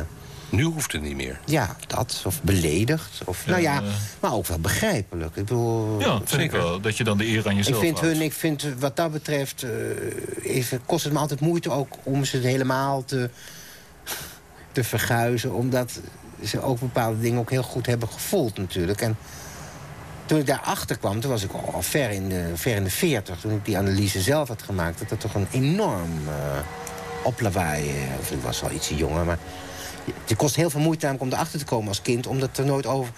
nu hoeft het niet meer. Ja, dat. Of beledigd. Of, nou ja, maar ook wel begrijpelijk. Ik bedoel, ja, vind ik wel. Dat je dan de eer aan jezelf ik vind houdt. hun, Ik vind wat dat betreft... Uh, even, kost het me altijd moeite ook om ze helemaal te, te verguizen. Omdat ze ook bepaalde dingen ook heel goed hebben gevoeld natuurlijk. En toen ik daarachter kwam, toen was ik al ver in de, ver in de 40... toen ik die analyse zelf had gemaakt... dat dat toch een enorm uh, oplawaai... Uh, of ik was wel ietsje jonger, maar... Het kost heel veel moeite om erachter te komen als kind... omdat, er nooit over,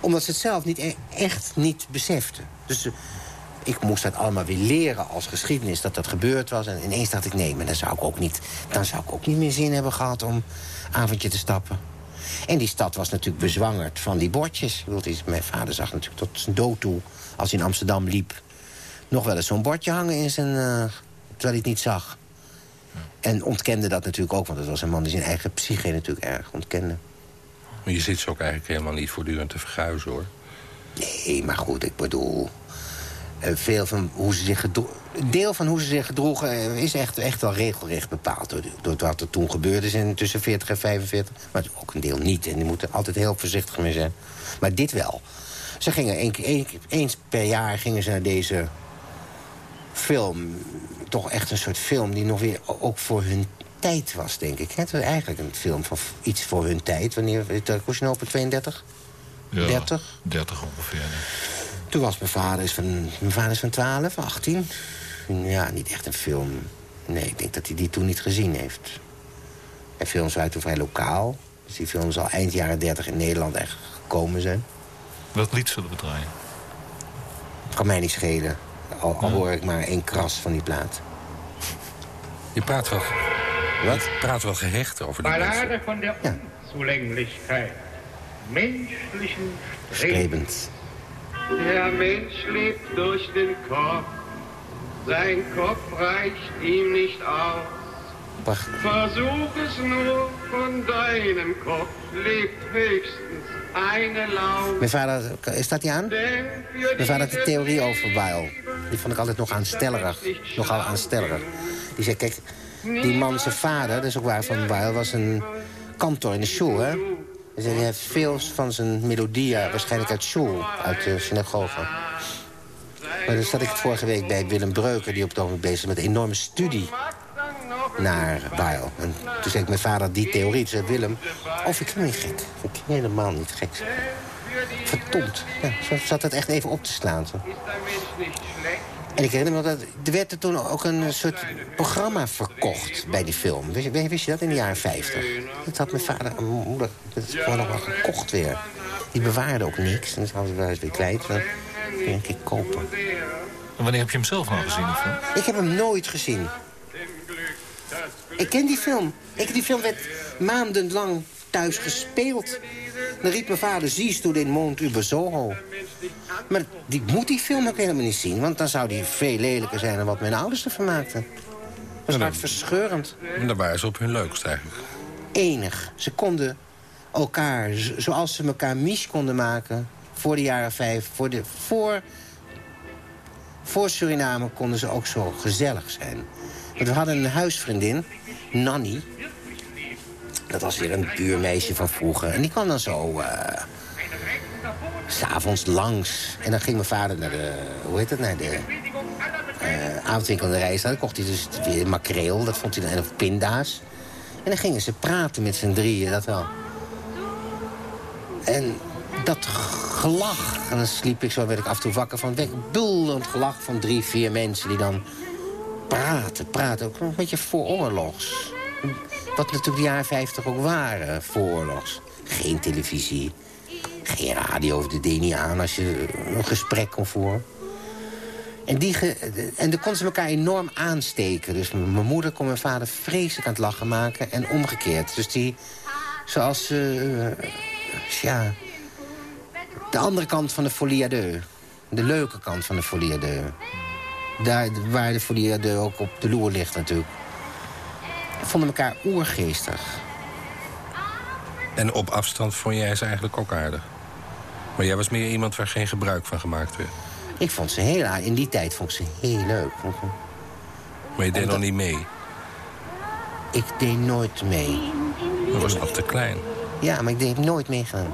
omdat ze het zelf niet e echt niet beseften. Dus uh, ik moest dat allemaal weer leren als geschiedenis... dat dat gebeurd was. En ineens dacht ik, nee, maar dan zou ik ook niet, dan zou ik ook niet meer zin hebben gehad... om avondje te stappen. En die stad was natuurlijk bezwangerd van die bordjes. Mijn vader zag natuurlijk tot zijn dood toe, als hij in Amsterdam liep... nog wel eens zo'n bordje hangen in zijn... Uh, terwijl hij het niet zag. En ontkende dat natuurlijk ook, want het was een man die zijn eigen psyche natuurlijk erg ontkende. Maar je zit ze ook eigenlijk helemaal niet voortdurend te verguizen, hoor. Nee, maar goed, ik bedoel... Uh, veel van hoe ze zich deel van hoe ze zich gedroegen is echt, echt wel regelrecht bepaald... Door, door wat er toen gebeurd is in tussen 40 en 45. Maar ook een deel niet. En die moeten altijd heel voorzichtig mee zijn. Maar dit wel. Ze gingen een, een, eens per jaar gingen ze naar deze film. Toch echt een soort film die nog weer ook voor hun tijd was, denk ik. Het was eigenlijk een film van iets voor hun tijd. Wanneer was je nou op 32? Ja, 30? 30 ongeveer. Nee. Toen was mijn vader, is van, mijn vader is van 12, 18. Ja, niet echt een film. Nee, ik denk dat hij die toen niet gezien heeft. En films waren toen vrij lokaal. Dus die films al eind jaren 30 in Nederland echt gekomen zijn. Welk lied zullen we draaien? Kan mij niet schelen. Al, al hoor ik maar één kras van die plaat. Je praat wel... Wat? Je praat wel gehecht over die Ballade mensen. van der Ja. Unzulänglichkeit. Menschlichen Strebend. Der Mensch lebt durch den Kopf. Sein Kopf reicht ihm nicht aus. Versuch es nur, von deinem Kopf lebt höchstens eine Laus. Mijn vader, staat die aan? Mijn vader had een theorie over Weil. Die vond ik altijd nog aanstellerig. Nogal aanstellerig. Die zei, kijk, die man, zijn vader, dat is ook waar van Weil... was een kantor in de school, hè? Dus hij heeft veel van zijn melodieën waarschijnlijk uit school, uit de synagoge. Maar dan zat ik vorige week bij Willem Breuker... die op het ogenblik bezig is met een enorme studie naar Weil. En toen zei ik mijn vader die theorie. Toen zei Willem, of ik ben niet gek. Ik ben helemaal niet gek. Verdomd. Ja, zo zat het echt even op te slaan. Zo. En ik herinner me dat er werd er toen ook een soort programma verkocht bij die film. Wist je, wist je dat in de jaren 50? Dat had mijn vader en mijn moeder dat is gewoon nog wel gekocht weer. Die bewaarden ook niks. En dan hadden ze wel eens weer kwijt. Dan een keer kopen. En wanneer heb je hem zelf nou gezien? Of? Ik heb hem nooit gezien. Ik ken die film. Ik, die film werd maandenlang thuis gespeeld. Dan riep mijn vader, zie du den mond über Soho. Maar die moet die film ook helemaal niet zien. Want dan zou die veel lelijker zijn dan wat mijn ouders ervan maakten. Dat was verscheurend. En dan waren ze op hun leukst eigenlijk. Enig. Ze konden elkaar, zoals ze elkaar mies konden maken... voor de jaren vijf, voor, de, voor, voor Suriname konden ze ook zo gezellig zijn. Want we hadden een huisvriendin, Nanny. Dat was weer een buurmeisje van vroeger. En die kwam dan zo... s S'avonds langs. En dan ging mijn vader naar de... Hoe heet het? Naar de eh avondwinkel in de. Dan kocht hij dus weer makreel. Dat vond hij dan. Of pinda's. En dan gingen ze praten met z'n drieën. Dat wel. En dat gelach. En dan sliep ik zo, werd ik af en toe wakker van weg. Buldend gelach van drie, vier mensen die dan praten. Praten ook een beetje vooroorlogs. Wat natuurlijk de jaren 50 ook waren, vooroorlogs. Geen televisie, geen radio of de niet aan als je een gesprek kon voeren. En, die en dan konden ze elkaar enorm aansteken. Dus mijn moeder kon mijn vader vreselijk aan het lachen maken en omgekeerd. Dus die, zoals, eh, ja, de andere kant van de folie à. De leuke kant van de folie à. Daar waar de folie à deux ook op de loer ligt natuurlijk. Vonden elkaar oergeestig. En op afstand vond jij ze eigenlijk ook aardig. Maar jij was meer iemand waar geen gebruik van gemaakt werd. Ik vond ze heel In die tijd vond ik ze heel leuk. Maar je deed nog niet mee? Ik deed nooit mee. Je was nog te klein. Ja, maar ik deed nooit meegaan.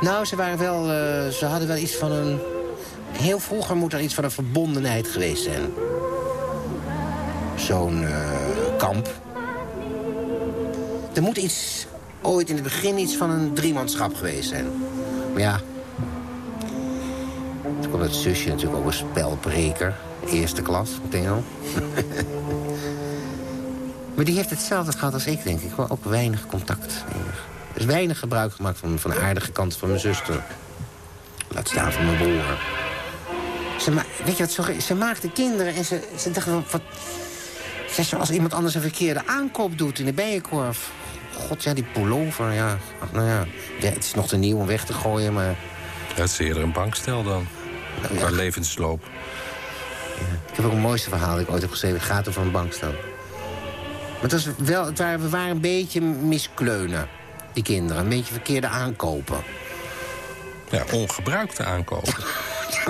Nou, ze waren wel... Uh, ze hadden wel iets van een... Heel vroeger moet er iets van een verbondenheid geweest zijn. Zo'n uh, kamp. Er moet iets... Ooit in het begin iets van een driemanschap geweest zijn. Maar ja... Toen kwam het zusje natuurlijk ook een spelbreker. Eerste klas, meteen al. maar die heeft hetzelfde gehad als ik, denk ik. Maar ook weinig contact. Er is weinig gebruik gemaakt van, van de aardige kant van mijn zuster. Laat staan van mijn broer. Ze weet je wat, sorry, ze maakte kinderen en ze, ze dachten... Wat, als iemand anders een verkeerde aankoop doet in de bijenkorf. God, ja, die pullover, ja. Ach, nou ja, het is nog te nieuw om weg te gooien, maar... Het is eerder een bankstel dan. Nou, ja. levensloop. Ja. Ik heb ook een mooiste verhaal dat ik ooit heb geschreven. Het gaat over een bankstel. Maar het was wel, het waren, we waren een beetje miskleunen die kinderen. Een beetje verkeerde aankopen. Ja, ongebruikte aankopen.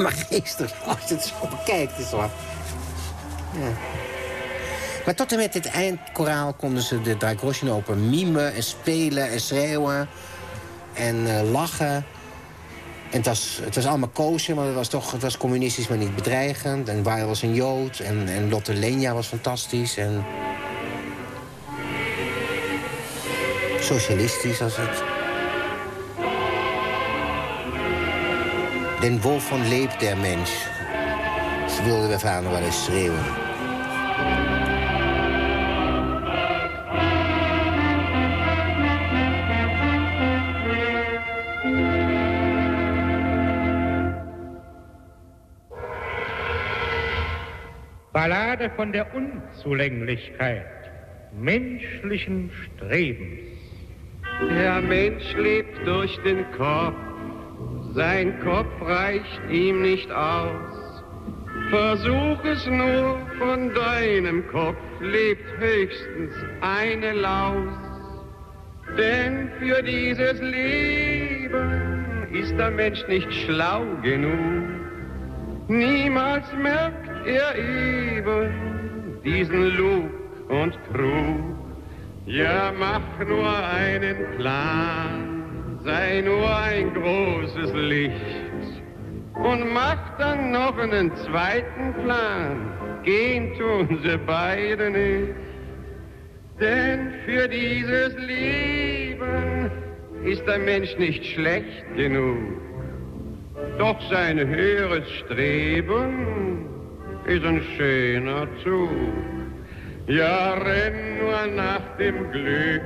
maar geestig, als je het zo bekijkt, is wat. Ja. Maar tot en met dit eindkoraal konden ze de Dragrosjen open mimen en spelen en schreeuwen. En uh, lachen. En het was, het was allemaal koosje, maar het was toch het was communistisch, maar niet bedreigend. En Weil was een Jood en, en Lotte Lenia was fantastisch. En socialistisch als het. Den Wolf van Leep der Mens. Ze wilden we vader wel eens schreeuwen. Ballade von der Unzulänglichkeit menschlichen Strebens. Der Mensch lebt durch den Kopf, sein Kopf reicht ihm nicht aus. Versuch es nur von deinem Kopf, lebt höchstens eine Laus. Denn für dieses Leben ist der Mensch nicht schlau genug. Niemals merkt er eben diesen Lug und Trug. Ja, mach nur einen Plan, sei nur ein großes Licht und mach dann noch einen zweiten Plan. Gehen tun sie beide nicht, denn für dieses Leben ist der Mensch nicht schlecht genug. Doch sein höheres Streben ist ein schöner Zug. Ja, renn nur nach dem Glück,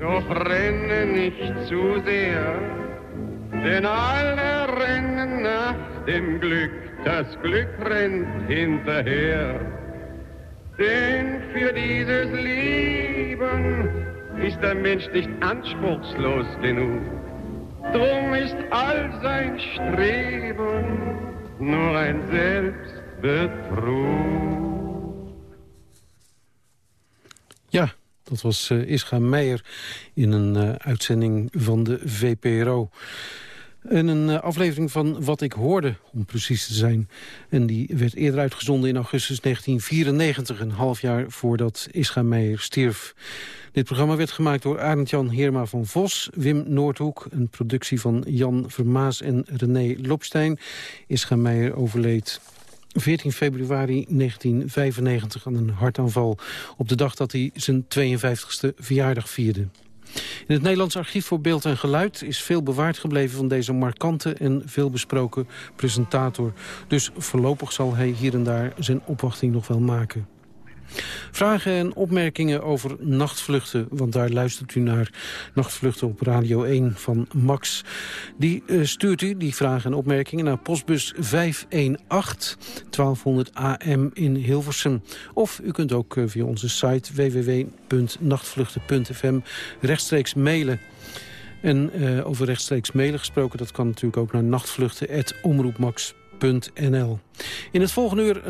doch renne nicht zu sehr. Denn alle rennen nach dem Glück, das Glück rennt hinterher. Denn für dieses Leben ist der Mensch nicht anspruchslos genug. Drum ist all sein Streben nur ein Selbstbetrug. Dat was uh, Ischa Meijer in een uh, uitzending van de VPRO. En een uh, aflevering van Wat ik hoorde, om precies te zijn. En die werd eerder uitgezonden in augustus 1994, een half jaar voordat Ischa Meijer stierf. Dit programma werd gemaakt door Arend-Jan Heerma van Vos, Wim Noordhoek... een productie van Jan Vermaas en René Lopstein. Ischa Meijer overleed 14 februari 1995 aan een hartaanval... op de dag dat hij zijn 52e verjaardag vierde. In het Nederlands Archief voor Beeld en Geluid is veel bewaard gebleven van deze markante en veelbesproken presentator. Dus voorlopig zal hij hier en daar zijn opwachting nog wel maken. Vragen en opmerkingen over nachtvluchten, want daar luistert u naar nachtvluchten op Radio 1 van Max. Die uh, stuurt u, die vragen en opmerkingen, naar postbus 518 1200 AM in Hilversum. Of u kunt ook uh, via onze site www.nachtvluchten.fm rechtstreeks mailen. En uh, over rechtstreeks mailen gesproken, dat kan natuurlijk ook naar nachtvluchten.omroepmax.nl. In het volgende uur een